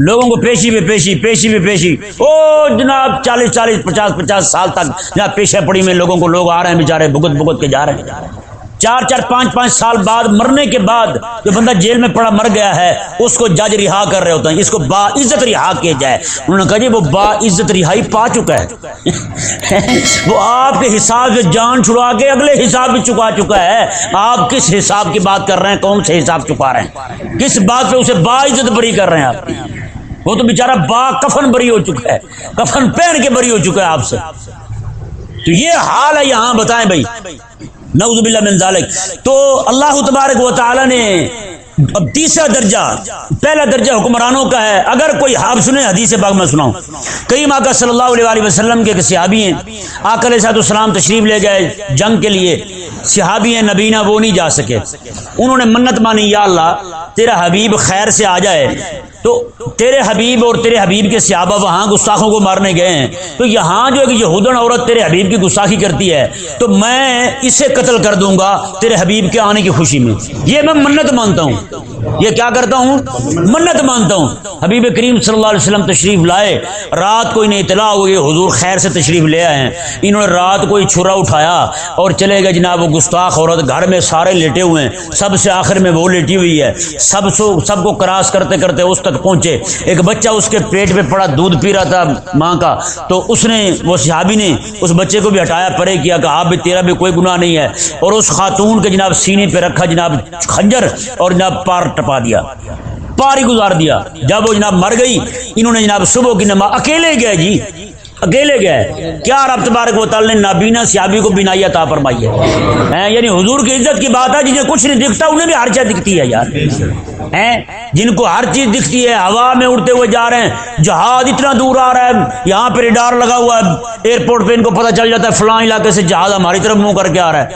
لوگوں کو پیشی پہ پیشی پیشی پہ پیشی۔ او جناب، چالیس چالیس، پچاس پچاس سال تک جناب پیشہ پڑی میں لوگوں کو لوگ آ رہے ہیں بےچارے بھگت بھگت کے جا رہے ہیں۔ چار چار پانچ پانچ سال بعد مرنے کے بعد جو بندہ جیل میں پڑا مر گیا ہے، اس کو جج رہا کر رہے ہوتے ہیں۔ اس کو با عزت رہا کیا جائے۔ انہوں نے کہا جی وہ با عزت رہائی پا چکا ہے۔ وہ آپ کے حساب سے جان چھڑا کے اگلے حساب بھی چکا چکا ہے۔ آپ کس حساب کی بات کر رہے ہیں؟ کون سے حساب چکا رہے ہیں؟ کس بات پہ اسے با عزت بری کر رہے ہیں آپ؟ وہ تو بےچارا با کفن بری ہو چکا ہے۔ کفن پہن کے بری ہو چکا ہے آپ سے۔ تو یہ حال ہے، یہاں بتائیں بھائی۔ نعوذ باللہ من ذالک. تو اللہ تبارک و تعالی نے اب تیسرا درجہ، پہلا درجہ حکمرانوں کا ہے۔ اگر کوئی آپ سنیں حدیث باغ میں سناؤں۔ کئی ماں کا صلی اللہ علیہ وسلم کے صحابی ہیں۔ آکل صاحب السلام تشریف لے گئے جنگ کے لیے۔ صحابی ہیں نبینا وہ نہیں جا سکے۔ انہوں نے منت مانی، یا اللہ، تیرا حبیب خیر سے آ جائے۔ تو تیرے حبیب اور تیرے حبیب کے سیابہ وہاں گستاخوں کو مارنے گئے ہیں۔ تو یہاں جو یہ ہدن عورت تیرے حبیب کی گستاخی کرتی ہے، تو میں اسے قتل کر دوں گا تیرے حبیب کے آنے کی خوشی میں۔ یہ میں منت مانتا ہوں۔ یہ کیا کرتا ہوں؟ منت مانتا ہوں۔ حبیب کریم صلی اللہ علیہ وسلم تشریف لائے۔ رات کو انہیں اطلاع ہوئی حضور خیر سے تشریف لے آئے ہیں۔ انہوں نے رات کو چھرا اٹھایا اور چلے گئے جناب، وہ گستاخ عورت گھر میں سارے لیٹے ہوئے ہیں۔ سب سے آخر میں وہ لیٹی ہوئی ہے۔ سب سو، سب کو کراس کرتے کرتے اس تک پہنچے۔ ایک بچہ اس کے پیٹ پہ پڑا، دودھ پی رہا تھا ماں کا۔ تو اس نے، وہ صحابی نے اس بچے کو بھی ہٹایا، پرے کیا کہ آپ بھی، تیرا بھی کوئی گناہ نہیں ہے۔ اور اس خاتون کے جناب سینے پہ رکھا، جناب خنجر، اور جناب پار ٹپا دیا۔ پاری گزار دیا۔ جب وہ جناب مر گئی، انہوں نے جناب صبح کی نماز، اکیلے گئے جی۔ اکیلے گئے۔ کیا رب تبارک و تعالی نے نابینا سیابی کو بینائی عطا فرمائی ہے؟ یعنی حضور کی عزت کی بات ہے، جنہیں کچھ نہیں دکھتا، انہیں بھی ہر چیز دکھتی ہے یار۔ جن کو ہر چیز دکھتی ہے، ہوا میں اڑتے ہوئے جا رہے ہیں۔ جہاز اتنا دور آ رہا ہے، یہاں پہ ریڈار لگا ہوا ہے۔ ایئرپورٹ پہ ان کو پتہ چل جاتا ہے، فلاں علاقے سے جہاز ہماری طرف منہ کر کے آ رہا ہے۔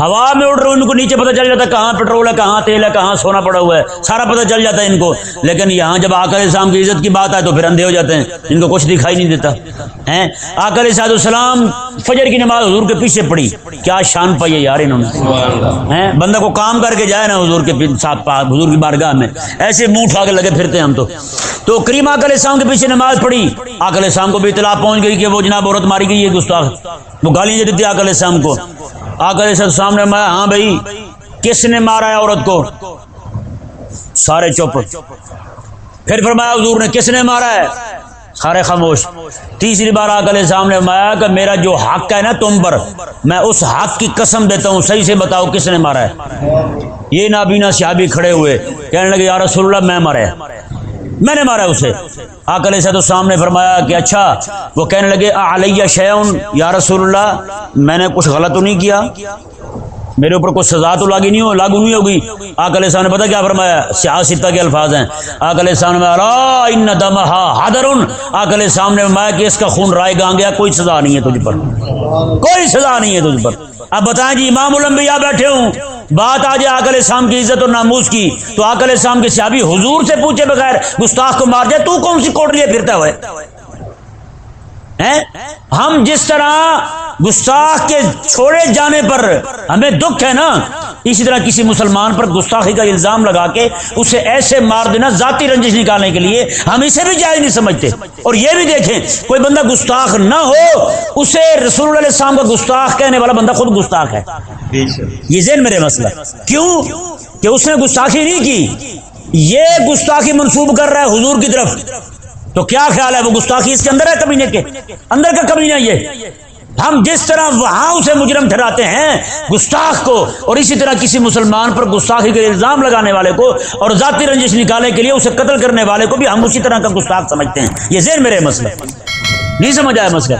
ہوا میں اڑ رہے ان کو نیچے پتہ چل جاتا ہے کہاں پیٹرول ہے، کہاں تیل ہے، کہاں سونا پڑا ہوا ہے۔ سارا پتہ چل جاتا ہے ان کو۔ لیکن یہاں جب آکر اسلام کی عزت کی بات آئے تو پھر اندھے ہو جاتے ہیں۔ ان کو کچھ دکھائی نہیں دیتا۔ ہیں؟ آکر صاحب السلام فجر کی نماز حضور کے پیچھے پڑی۔ کیا شان پائی ہے یار انہوں نے۔ بندہ کو کام کر کے جائے نا حضور کے ساتھ حضور کی بارگاہ میں۔ ایسے منہ اٹھا کے لگے پھرتے ہیں ہم تو۔ تو کریم آکل اسلام کے پیچھے نماز پڑھی۔ آکل اسلام کو بھی اطلاع پہنچ گئی کہ وہ جناب عورت ماری گئی ہے گستاخ وہ گالیاں دیتی آکل اسلام کو۔ آ کر سب سامنے میں ہاں بھائی، کس نے مارا ہے عورت کو؟ سارے چپ۔ پھر فرمایا، حضور نے کس نے مارا ہے؟ سارے خاموش۔ تیسری بار آ سامنے مایا کہ میرا جو حق ہے نا تم پر، میں اس حق کی قسم دیتا ہوں، صحیح سے بتاؤ کس نے مارا ہے؟ یہ نابینا صحابی کھڑے ہوئے، کہنے لگے، یا رسول اللہ، میں مارے میں نے مارا اسے۔ آ کر تو سامنے فرمایا کہ اچھا وہ کہنے لگے علیہ شیون یا رسول اللہ، میں نے کچھ غلط تو نہیں کیا؟ میرے اوپر کچھ سزا تو لاگی نہیں ہو لاگو نہیں ہوگی۔ آکل صاحب نے پتا کیا فرمایا؟ سیاہ ستا کے الفاظ ہیں۔ آکل صاحب نے ان دمہا حاضر آکل صاحب نے فرمایا کہ اس کا خون رائے گا گیا، کوئی سزا نہیں ہے تجھ پر۔ کوئی سزا نہیں ہے تجھ پر۔ اب بتائیں جی امام الانبیاء بیٹھے ہوں۔ بات آ جائے آکل اسلام کی عزت اور ناموز کی، تو آکل اسلام کے سیابی حضور سے پوچھے بغیر گستاخ کو مار جائے تو کون سی کوٹ لیے پھرتا ہوئے؟ ہم جس طرح گستاخ کے چھوڑے جانے پر ہمیں دکھ ہے نا، اسی طرح کسی مسلمان پر گستاخی کا الزام لگا کے اسے ایسے مار دینا ذاتی رنجش نکالنے کے لیے ہم اسے بھی جائز نہیں سمجھتے۔ اور یہ بھی دیکھیں، کوئی بندہ گستاخ نہ ہو، اسے رسول اللہ علیہ السلام کا گستاخ کہنے والا بندہ خود گستاخ ہے۔ یہ ذہن میرے مسئلہ۔ کیوں؟ کہ اس نے گستاخی نہیں کی۔ یہ گستاخی منسوب کر رہا ہے حضور کی طرف۔ تو کیا خیال ہے وہ گستاخی اس کے اندر ہے کمینے کے؟ اندر کا کمینہ یہ۔ ہم جس طرح وہاں اسے مجرم ٹھہراتے ہیں، گستاخ کو، اور اسی طرح کسی مسلمان پر گستاخی کے الزام لگانے والے کو، اور ذاتی رنجش نکالنے کے لیے اسے قتل کرنے والے کو بھی ہم اسی طرح کا گستاخ سمجھتے ہیں۔ یہ زیر میرے مسئلہ۔ نہیں سمجھ آیا مسئلہ؟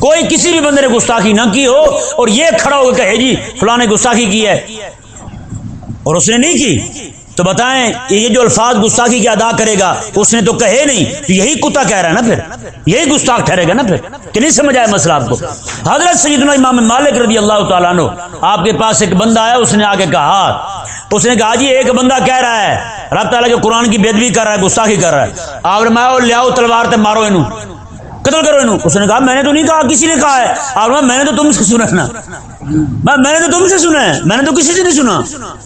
کوئی کسی بھی بندے نے گستاخی نہ کی ہو اور یہ کھڑا ہو کہ جی فلاں نے گستاخی کی ہے اور اس نے نہیں کی، تو بتائیں یہ جو الفاظ گستاخی کی ادا کرے گا، اس نے تو کہے نہیں، تو یہی کتا کہہ رہا ہے نا پھر؟ یہی گستاخ ٹھہرے گا نا پھر؟ کہ نہیں سمجھ آیا مسئلہ آپ کو؟ حضرت سیدنا امام مالک رضی اللہ تعالیٰ عنہ، آپ کے پاس ایک بندہ آیا، اس نے آگے کہا، اس نے کہا جی ایک بندہ کہہ رہا ہے، رب تعالیٰ کے قرآن کی بےدبی کر رہا ہے، گستاخی کر رہا ہے۔ آپ نے لیاؤ تلوار تے مارو انہوں۔ قتل کرو انہوں۔ اس نے کہا، میں نے تو نہیں کہا، کسی نے کہا ہے۔ آپ میں نے تو تم سے سنا نا۔ میں نے تو تم سے سنا ہے۔ میں نے تو کسی سے نہیں سنا۔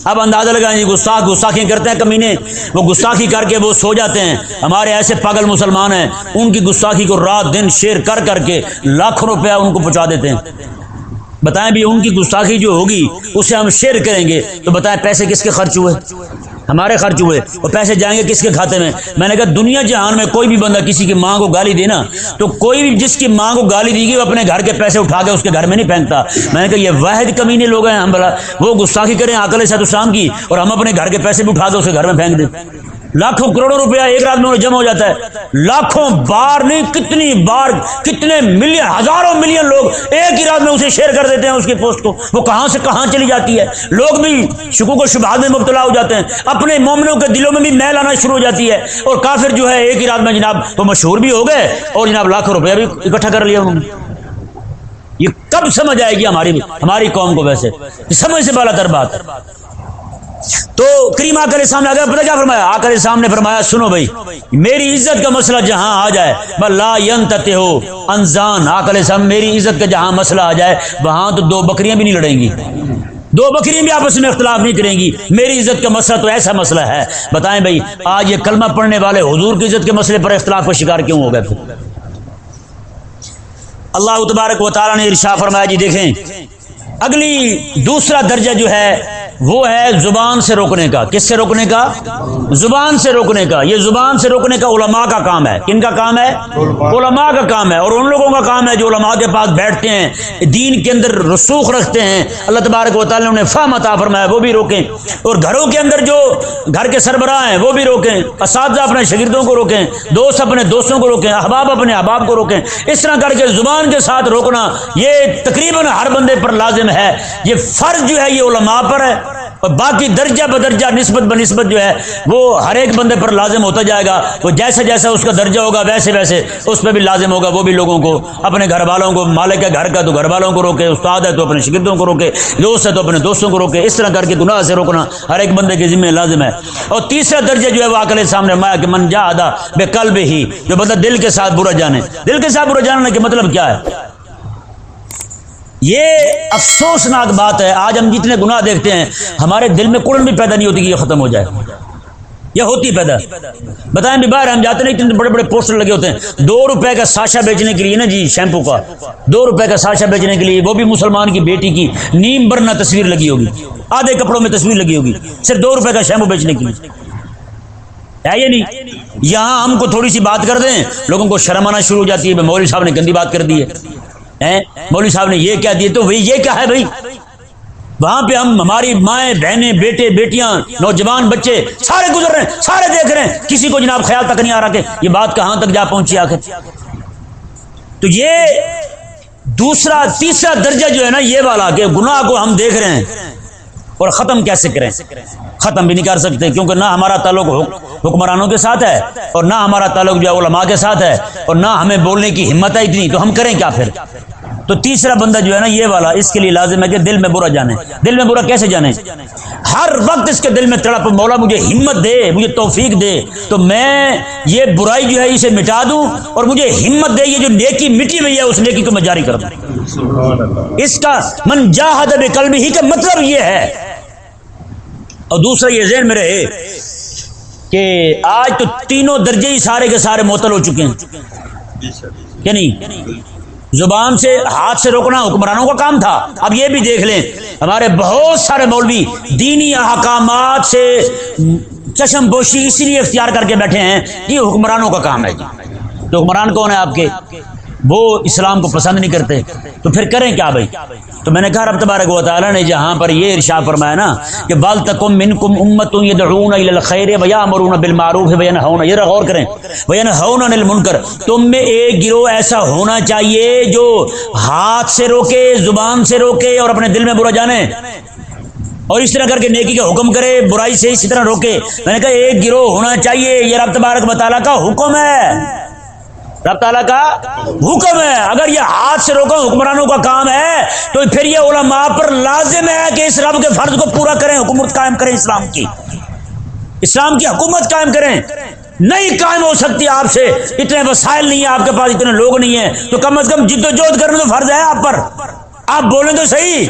اب اندازہ لگائیں جی گستاخ گستاخی کرتے ہیں کمینے۔ وہ گستاخی کر کے وہ سو جاتے ہیں۔ ہمارے ایسے پاگل مسلمان ہیں، ان کی گستاخی کو رات دن شیر کر کر کے لاکھوں روپیہ ان کو پہنچا دیتے ہیں۔ بتائیں بھی ان کی گستاخی جو ہوگی، اسے ہم شیئر کریں گے۔ تو بتائیں پیسے کس کے خرچ ہوئے؟ ہمارے خرچ ہوئے اور پیسے جائیں گے کس کے کھاتے میں؟ میں نے کہا دنیا جہان میں کوئی بھی بندہ کسی کی ماں کو گالی دے نا، تو کوئی بھی جس کی ماں کو گالی دی گی وہ اپنے گھر کے پیسے اٹھا کے اس کے گھر میں نہیں پھینکتا۔ میں نے کہا یہ واحد کمینے لوگ ہیں ہم بلا، وہ گستاخی کریں آکل سات شام کی اور ہم اپنے گھر کے پیسے بھی اٹھا کے اس کے گھر میں پھینک دیں۔ لاکھوں کروڑوں روپیہ ایک رات میں جمع ہو جاتا ہے۔ لاکھوں بار نہیں، کتنی بار، کتنے ملین، ہزاروں ملین لوگ ایک ہی رات میں اسے شیئر کر دیتے ہیں اس کی پوسٹ کو۔ وہ کہاں سے کہاں چلی جاتی ہے؟ لوگ بھی شکو کو شبہات میں مبتلا ہو جاتے ہیں۔ اپنے مومنوں کے دلوں میں بھی میل آنا شروع ہو جاتی ہے۔ اور کافر جو ہے ایک ہی رات میں جناب، وہ مشہور بھی ہو گئے۔ اور جناب لاکھوں روپیہ بھی اکٹھا کر لیا انہوں نے یہ کب سمجھ آئے گی ہماری ہماری قوم کو ویسے؟ سمجھ سے بالا تر بات۔ تو کریم آ کر سامنے آ پتہ کیا فرمایا؟ آ کر سامنے فرمایا، سنو بھائی، میری عزت کا مسئلہ جہاں آ جائے بلا ہو انزان آ کر سامنے میری عزت کا جہاں مسئلہ آ جائے، وہاں تو دو بکریاں بھی نہیں لڑیں گی۔ دو بکریاں بھی آپس میں اختلاف نہیں کریں گی۔ میری عزت کا مسئلہ تو ایسا مسئلہ ہے۔ بتائیں بھائی، آج یہ کلمہ پڑھنے والے حضور کی عزت کے مسئلے پر اختلاف کا شکار کیوں ہو گئے پھر؟ اللہ تبارک و تعالیٰ نے ارشا فرمایا جی دیکھیں، اگلی دوسرا درجہ جو ہے وہ ہے زبان سے روکنے کا۔ کس سے روکنے کا؟ زبان سے روکنے کا۔ یہ زبان سے روکنے کا علماء کا کام ہے۔ کن کا کام ہے؟ علماء کا کام ہے۔ اور ان لوگوں کا کام ہے جو علماء کے پاس بیٹھتے ہیں، دین کے اندر رسوخ رکھتے ہیں۔ اللہ تبارک و تعالیٰ نے فہم عطا فرمایا، وہ بھی روکیں۔ اور گھروں کے اندر جو گھر کے سربراہ ہیں، وہ بھی روکیں۔ اساتذہ اپنے شاگردوں کو روکیں، دوست اپنے دوستوں کو روکیں، احباب اپنے احباب کو روکیں۔ اس طرح کر کے زبان کے ساتھ روکنا، یہ تقریباً ہر بندے پر لازم ہے۔ یہ فرض جو ہے، یہ علماء پر ہے۔ اور باقی درجہ بدرجہ نسبت بنسبت جو ہے، وہ ہر ایک بندے پر لازم ہوتا جائے گا۔ وہ جیسے جیسا اس کا درجہ ہوگا، ویسے ویسے اس پہ بھی لازم ہوگا۔ وہ بھی لوگوں کو، اپنے گھر والوں کو، مالک ہے گھر کا تو گھر والوں کو روکے، استاد ہے تو اپنے شگردوں کو روکے، دوست ہے تو اپنے دوستوں کو روکے۔ اس طرح کر کے گناہ سے روکنا ہر ایک بندے کے ذمہ لازم ہے۔ اور تیسرا درجہ جو ہے، وہ آکل سامنے مایا کہ من جا ادا بے کل ہی جو بندہ دل کے ساتھ برا جانے۔ دل کے ساتھ برا جاننے کے مطلب کیا ہے؟ یہ افسوسناک بات ہے۔ آج ہم جتنے گناہ دیکھتے ہیں، ہمارے دل میں کڑن بھی پیدا نہیں ہوتی کہ یہ ختم ہو جائے۔ یہ ہوتی پیدا۔ بتائیں بھی باہر ہم جاتے نہیں، اتنے بڑے بڑے پوسٹر لگے ہوتے ہیں۔ دو روپے کا ساشا بیچنے کے لیے نا جی شیمپو کا۔ دو روپے کا ساشا بیچنے کے لیے، وہ بھی مسلمان کی بیٹی کی نیم برنا تصویر لگی ہوگی۔ آدھے کپڑوں میں تصویر لگی ہوگی۔ صرف دو روپے کا شیمپو بیچنے کے لیے۔ ہے یہ نہیں؟ یہاں ہم کو تھوڑی سی بات کر دیں، لوگوں کو شرم آنا شروع ہو جاتی ہے۔ مولوی صاحب نے گندی بات کر دی ہے۔ مولوی صاحب نے یہ کیا دیا تو یہ کیا ہے بھائی۔ وہاں پہ ہم ہماری مائیں، بہنیں، بیٹے، بیٹیاں، نوجوان بچے سارے گزر رہے ہیں، سارے دیکھ رہے ہیں۔ کسی کو جناب خیال تک نہیں آ رہا کہ یہ بات کہاں تک جا پہنچی آخر۔ تو یہ دوسرا، تیسرا درجہ جو ہے نا، یہ والا کہ گناہ کو ہم دیکھ رہے ہیں۔ اور ختم کیسے کریں؟ ختم بھی نہیں کر سکتے، کیونکہ نہ ہمارا تعلق حکمرانوں کے ساتھ ہے، اور نہ ہمارا تعلق جو علماء کے ساتھ ہے، اور نہ ہمیں بولنے کی ہمت ہے اتنی، تو ہم کریں کیا پھر؟ تو تیسرا بندہ جو ہے نا یہ والا، اس کے لیے لازم ہے کہ دل میں برا جانے۔ دل میں برا کیسے جانے؟ ہر وقت اس کے دل میں تڑپ، مولا مجھے ہمت دے، مجھے توفیق دے، تو میں یہ برائی جو ہے اسے مٹا دوں، اور مجھے ہمت دے، یہ جو نیکی مٹی ہوئی ہے، اس نیکی کو میں جاری کر دوں۔ اس کا من جاہد قلب ہی کا مطلب یہ ہے اور دوسرا یہ ذہن میں رہے کہ آج تو تینوں درجے ہی سارے کے سارے معطل ہو چکے ہیں۔ کہ نہیں؟ زبان سے ہاتھ سے روکنا حکمرانوں کا کام تھا۔ اب یہ بھی دیکھ لیں، ہمارے بہت سارے مولوی دینی احکامات سے چشم بوشی اسی لیے اختیار کر کے بیٹھے ہیں۔ یہ حکمرانوں کا کام ہے جی۔ تو حکمران کون ہے آپ کے؟ وہ اسلام کو پسند نہیں کرتے، تو پھر کریں کیا بھائی؟ تو میں نے کہا، رب تبارک و تعالیٰ نے جہاں پر یہ ارشا فرمایا نا کہ بال تکم من کم امت یدعون الی الخیر و یامرون بالمعروف و ینهون یہ غور کریں و ینهون عن المنکر، تم میں ایک گروہ ایسا ہونا چاہیے جو ہاتھ سے روکے، زبان سے روکے اور اپنے دل میں برا جانے۔ اور اس طرح کر کے نیکی کا حکم کرے، برائی سے اسی طرح روکے۔ میں نے کہا، ایک گروہ ہونا چاہیے، یہ رب تبارک و تعالیٰ کا حکم ہے۔ رب تعالیٰ کا حکم ہے۔ اگر یہ ہاتھ سے روکو، حکمرانوں کا کام ہے، تو پھر یہ علماء پر لازم ہے کہ اس رب کے فرض کو پورا کریں، حکومت قائم کریں اسلام کی۔ اسلام کی حکومت قائم کریں۔ نہیں قائم ہو سکتی آپ سے۔ اتنے وسائل نہیں ہیں، آپ کے پاس اتنے لوگ نہیں ہیں۔ تو کم از کم جد و جہد کرنا تو فرض ہے آپ پر۔ آپ بولیں تو صحیح۔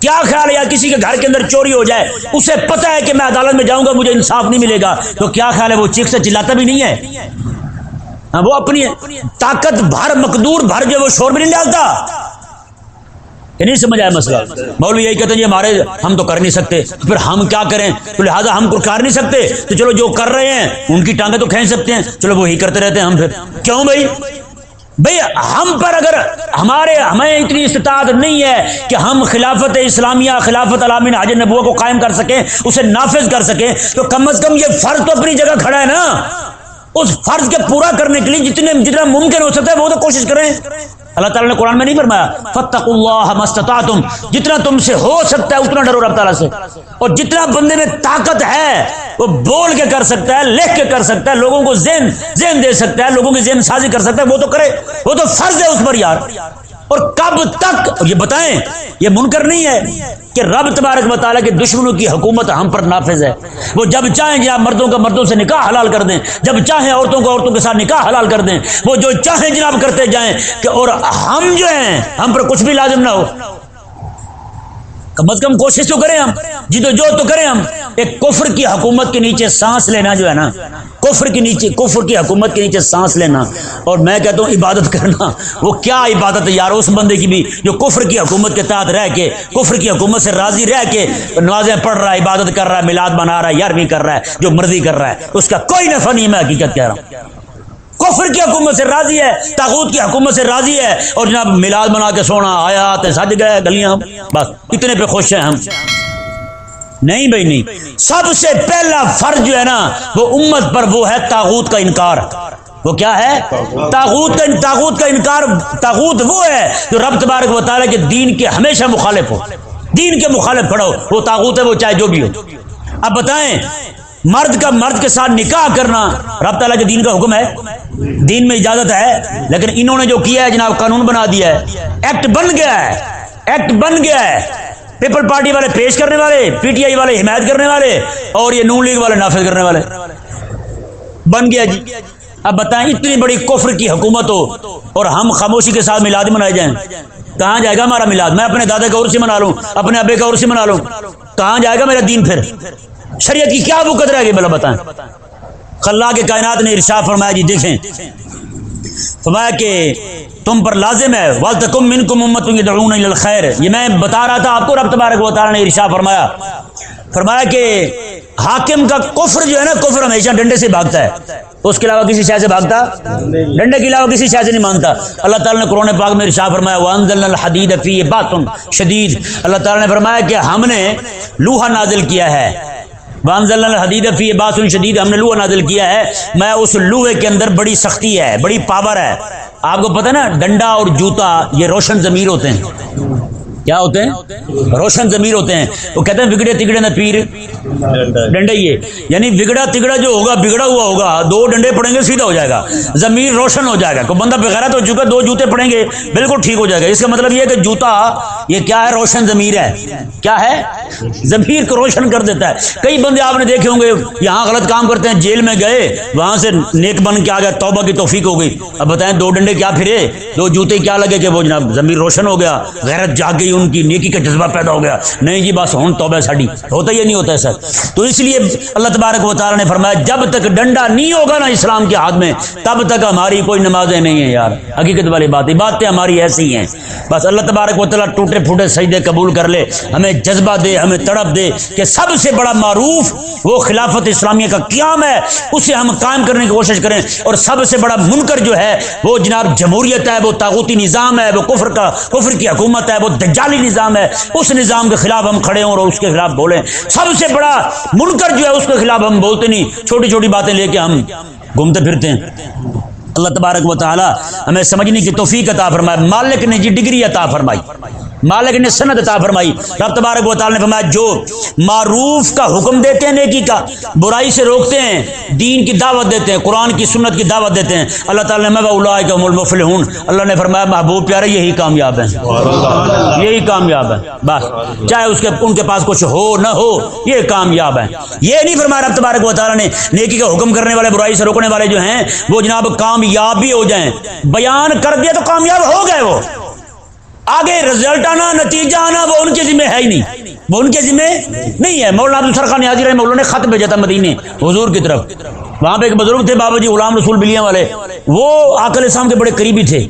کیا خیال ہے یا کسی کے گھر کے اندر چوری ہو جائے؟ اسے پتا ہے کہ میں عدالت میں جاؤں گا، مجھے انصاف نہیں ملے گا۔ تو کیا خیال ہے وہ چیخ سے چلاتا بھی نہیں ہے؟ ہاں، وہ اپنی طاقت بھر مقدور بھر جو وہ شور بھی نہیں ڈالتا۔ کہ نہیں سمجھ آیا مسئلہ۔ مولوی یہی کہتے ہیں جی ہمارے ہم تو کر نہیں سکتے۔ پھر ہم کیا کریں؟ تو لہٰذا ہم کو کر نہیں سکتے۔ تو چلو جو کر رہے ہیں، ان کی ٹانگیں تو کھینچ سکتے ہیں۔ چلو وہی کرتے رہتے ہیں ہم پھر۔ کیوں بھائی؟ بھئی ہم پر اگر ہمارے، ہمیں اتنی استطاعت نہیں ہے کہ ہم خلافت اسلامیہ، خلافت علامین حاجر نبوہ کو قائم کر سکیں، اسے نافذ کر سکیں، تو کم از کم یہ فرض تو اپنی جگہ کھڑا ہے نا۔ اس فرض کے پورا کرنے کے لیے جتنے جتنا ممکن ہو سکتا ہے وہ تو کوشش کریں۔ اللہ تعالیٰ نے قرآن میں نہیں فرمایا فتق اللہ مستطاعتم جتنا تم سے ہو سکتا ہے، اتنا ڈرو رب تعالیٰ سے۔ اور جتنا بندے میں طاقت ہے، وہ بول کے کر سکتا ہے، لکھ کے کر سکتا ہے، لوگوں کو ذہن ذہن دے سکتا ہے، لوگوں کی ذہن سازی کر سکتا ہے، وہ تو کرے۔ وہ تو فرض ہے اس پر یار۔ اور کب تک یہ بتائیں، یہ منکر نہیں ہے کہ رب تبارک مطالعہ کے دشمنوں کی حکومت ہم پر نافذ ہے۔ وہ جب چاہیں جی آپ مردوں کا مردوں سے نکاح حلال کر دیں، جب چاہیں عورتوں کو عورتوں کے ساتھ نکاح حلال کر دیں، وہ جو چاہیں جناب کرتے جائیں کہ اور ہم جو ہیں، ہم پر کچھ بھی لازم نہ ہو۔ کم از کم کوشش تو کریں ہم جی تو جو تو کریں ہم۔ ایک کفر کی حکومت کے نیچے سانس لینا جو ہے نا، کفر کے نیچے، کفر کی حکومت کے نیچے سانس لینا۔ اور میں کہتا ہوں عبادت کرنا۔ وہ کیا عبادت ہے یار، اس بندے کی بھی جو کفر کی حکومت کے تحت رہ کے، کفر کی حکومت سے راضی رہ کے نمازیں پڑھ رہا ہے، عبادت کر رہا ہے، میلاد بنا رہا ہے، یارویں کر رہا ہے، جو مرضی کر رہا ہے، اس کا کوئی نفع نہیں میں حقیقت کہہ رہا ہوں۔ کفر کی حکومت سے راضی ہے، تاغوت کی حکومت سے راضی ہے اور جناب میلاد بنا کے سونا آیا سج گئے گلیاں بس، اتنے پہ خوش ہیں ہم۔ نہیں بھائی، نہیں۔ سب سے پہلا فرض جو ہے نا، وہ امت پر وہ ہے تاغوت کا انکار۔ وہ کیا ہے؟ تاغوت کا تاغوت کا انکار، تاغوت وہ ہے جو رب تبارک بتا رہا ہے کہ دین کے ہمیشہ مخالف ہو۔ دین کے مخالف پڑھو وہ تاغوت ہے، وہ چاہے جو بھی ہو۔ اب بتائیں مرد کا مرد کے ساتھ نکاح کرنا رب تعالیٰ کے دین کا حکم ہے۔ دین میں اجازت ہے، لیکن انہوں نے جو کیا ہے جناب، قانون بنا دیا ہے۔ ایکٹ بن گیا ہے۔ ایکٹ بن گیا ہے۔ پیپل پارٹی والے پیش کرنے والے پی ٹی آئی والے حمایت کرنے والے، اور یہ نون لیگ والے نافذ کرنے والے۔ بن گیا جی۔ اب بتائیں، اتنی بڑی کفر کی حکومت ہو اور ہم خاموشی کے ساتھ میلاد منائے جائیں۔ کہاں جائے گا ہمارا میلاد؟ میں اپنے دادا کا عرصی منا لوں، اپنے ابے کا عرصی منا لوں۔ کہاں جائے گا میرا دین پھر؟ شریعت کی کیا بکت رہے گی بلا بتائیں؟ خلا کے کائنات نے ارشا فرمایا جی دیکھیں۔ فرمایا کہ تم پر لازم ہے والتکم منکم امت یدعون الی الخیر یہ میں بتا رہا تھا آپ کو، رب تبارک و تعالی نے ارشا فرمایا۔ فرمایا کہ حاکم کا کفر جو ہے نا، کفر ہمیشہ ڈنڈے سے بھاگتا ہے۔ اس کے علاوہ کسی شہر سے بھاگتا؟ ڈنڈے کے علاوہ کسی شہر سے نہیں مانتا اللہ تعالیٰ نے قرآن پاک میں ارشا فرمایا وانزلنا الحدید فی بات شدید اللہ تعالیٰ نے فرمایا کہ ہم نے لوہا نازل کیا ہے۔ وانزل الحدید فی باس الشدید ہم نے لوہا نازل کیا ہے۔ میں اس لوہے کے اندر بڑی سختی ہے، بڑی پاور ہے۔ آپ کو پتہ نا، ڈنڈا اور جوتا، یہ روشن ضمیر ہوتے ہیں۔ کیا ہوتے ہیں؟ روشن ضمیر ہوتے ہیں۔ وہ کہتے ہیں بگڑے تگڑے نہ پیر ڈنڈے یہ۔ یعنی بگڑا تگڑا جو ہوگا، بگڑا ہوا ہوگا۔ دو ڈنڈے پڑیں گے، سیدھا ہو جائے گا۔ ضمیر روشن ہو جائے گا۔ کوئی بندہ بغیرت ہو چکا دو جوتے پڑیں گے، بالکل ٹھیک ہو جائے گا۔ اس کا مطلب یہ ہے کہ جوتا، یہ کیا ہے؟ روشن ضمیر ہے۔ کیا ہے؟ ضمیر کو روشن کر دیتا ہے۔ کئی بندے آپ نے دیکھے ہوں گے، یہاں غلط کام کرتے ہیں، جیل میں گئے، وہاں سے نیک بن کے آ گیا توبہ کی توفیق ہو گئی۔ اب بتائیں دو ڈنڈے کیا پھرے؟ دو جوتے کیا لگے کہ وہ جناب ضمیر روشن ہو گیا، غیرت جاگ گئی ان کی نیکی کا جذبہ پیدا ہو گیا۔ نہیں جی بس ہوں توبہ ساڑی ہوتا یہ نہیں ہوتا ہے سر۔ تو اس لیے اللہ تبارک و تعالیٰ نے فرمایا، جب تک ڈنڈا نہیں ہوگا نا اسلام کے ہاتھ میں، تب تک ہماری کوئی نمازیں نہیں ہیں یار۔ حقیقت والی بات باتیں ہماری ایسی ہیں۔ بس اللہ تبارک و تعالیٰ ٹوٹے پھوٹے سجدے قبول کر لے۔ ہمیں جذبہ دے، ہمیں تڑپ دے کہ سب سے بڑا معروف وہ خلافت اسلامیہ کا قیام ہے۔ اسے ہم قائم کرنے کی کوشش کریں۔ اور سب سے بڑا منکر جو ہے، وہ جناب جمہوریت ہے، وہ تاغوتی نظام ہے، وہ کفر کا، کفر کی حکومت ہے، وہ دجال دجالی نظام ہے۔ اس نظام کے خلاف ہم کھڑے ہوں اور اس کے خلاف بولیں۔ سب سے بڑا منکر جو ہے اس کے خلاف ہم بولتے نہیں۔ چھوٹی چھوٹی باتیں لے کے ہم گھومتے پھرتے ہیں۔ اللہ تبارک و تعالی ہمیں سمجھنے کی توفیق عطا فرمائے۔ مالک نے جی ڈگری عطا فرمائی۔ مالک نے سند عطا فرمائی۔ رب تبارک و تعالی نے فرمایا، جو معروف کا حکم دیتے ہیں نیکی کا، برائی سے روکتے ہیں، دین کی دعوت دیتے ہیں، قرآن کی سنت کی دعوت دیتے ہیں۔ اللہ تعالی نے المفلحون اللہ نے فرمایا، محبوب پیارے، یہی کامیاب ہیں۔ یہی کامیاب ہے بس، چاہے اس کے، ان کے پاس کچھ ہو نہ ہو، یہ کامیاب ہے یہ نہیں فرمایا، رب تبارک و تعالی نے نیکی کا حکم کرنے والے، برائی سے روکنے والے جو ہیں، وہ جناب کامیاب بھی ہو جائیں۔ بیان کر دیا تو کامیاب ہو گئے وہ۔ آگے رزلٹ آنا، نتیجہ آنا، وہ ان کے ذمہ ہے ہی نہیں۔ وہ ان کے ذمہ نہیں ہے۔ مولانا عبد السر خان حاضر ہے نے خط بھیجا تھا مدینے، حضور کی طرف۔ وہاں پہ ایک بزرگ تھے بابا جی غلام رسول بلیاں والے۔ وہ آکل اسلام کے بڑے قریبی تھے۔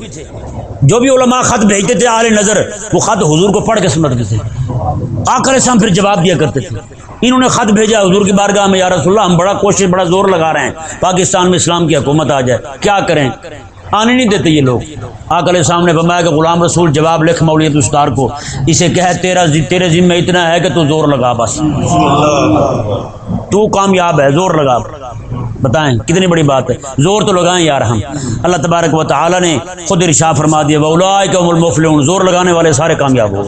جو بھی علماء خط بھیجتے تھے آل نظر، وہ خط حضور کو پڑھ کے سنتے تھے۔ آکل اسلام پھر جواب دیا کرتے تھے۔ انہوں نے خط بھیجا، حضور کی بارگاہ میں، یا رسول اللہ، ہم بڑا کوشش، بڑا زور لگا رہے ہیں، پاکستان میں اسلام کی حکومت آ جائے، کیا کریں؟ آنے نہیں دیتے یہ لوگ۔ آکل سامنے بمایا کہ غلام رسول جواب لکھ مولیت استار کو، اسے کہ تیرا تیرے ذمہ اتنا ہے کہ تو زور لگا بس۔ تو کامیاب ہے، زور لگا۔ بتائیں، کتنی بڑی بات ہے۔ زور تو لگائیں یار ہم۔ اللہ تبارک و تعالی نے خود ارشا فرما دیا وہ زور لگانے والے سارے کامیاب ہو۔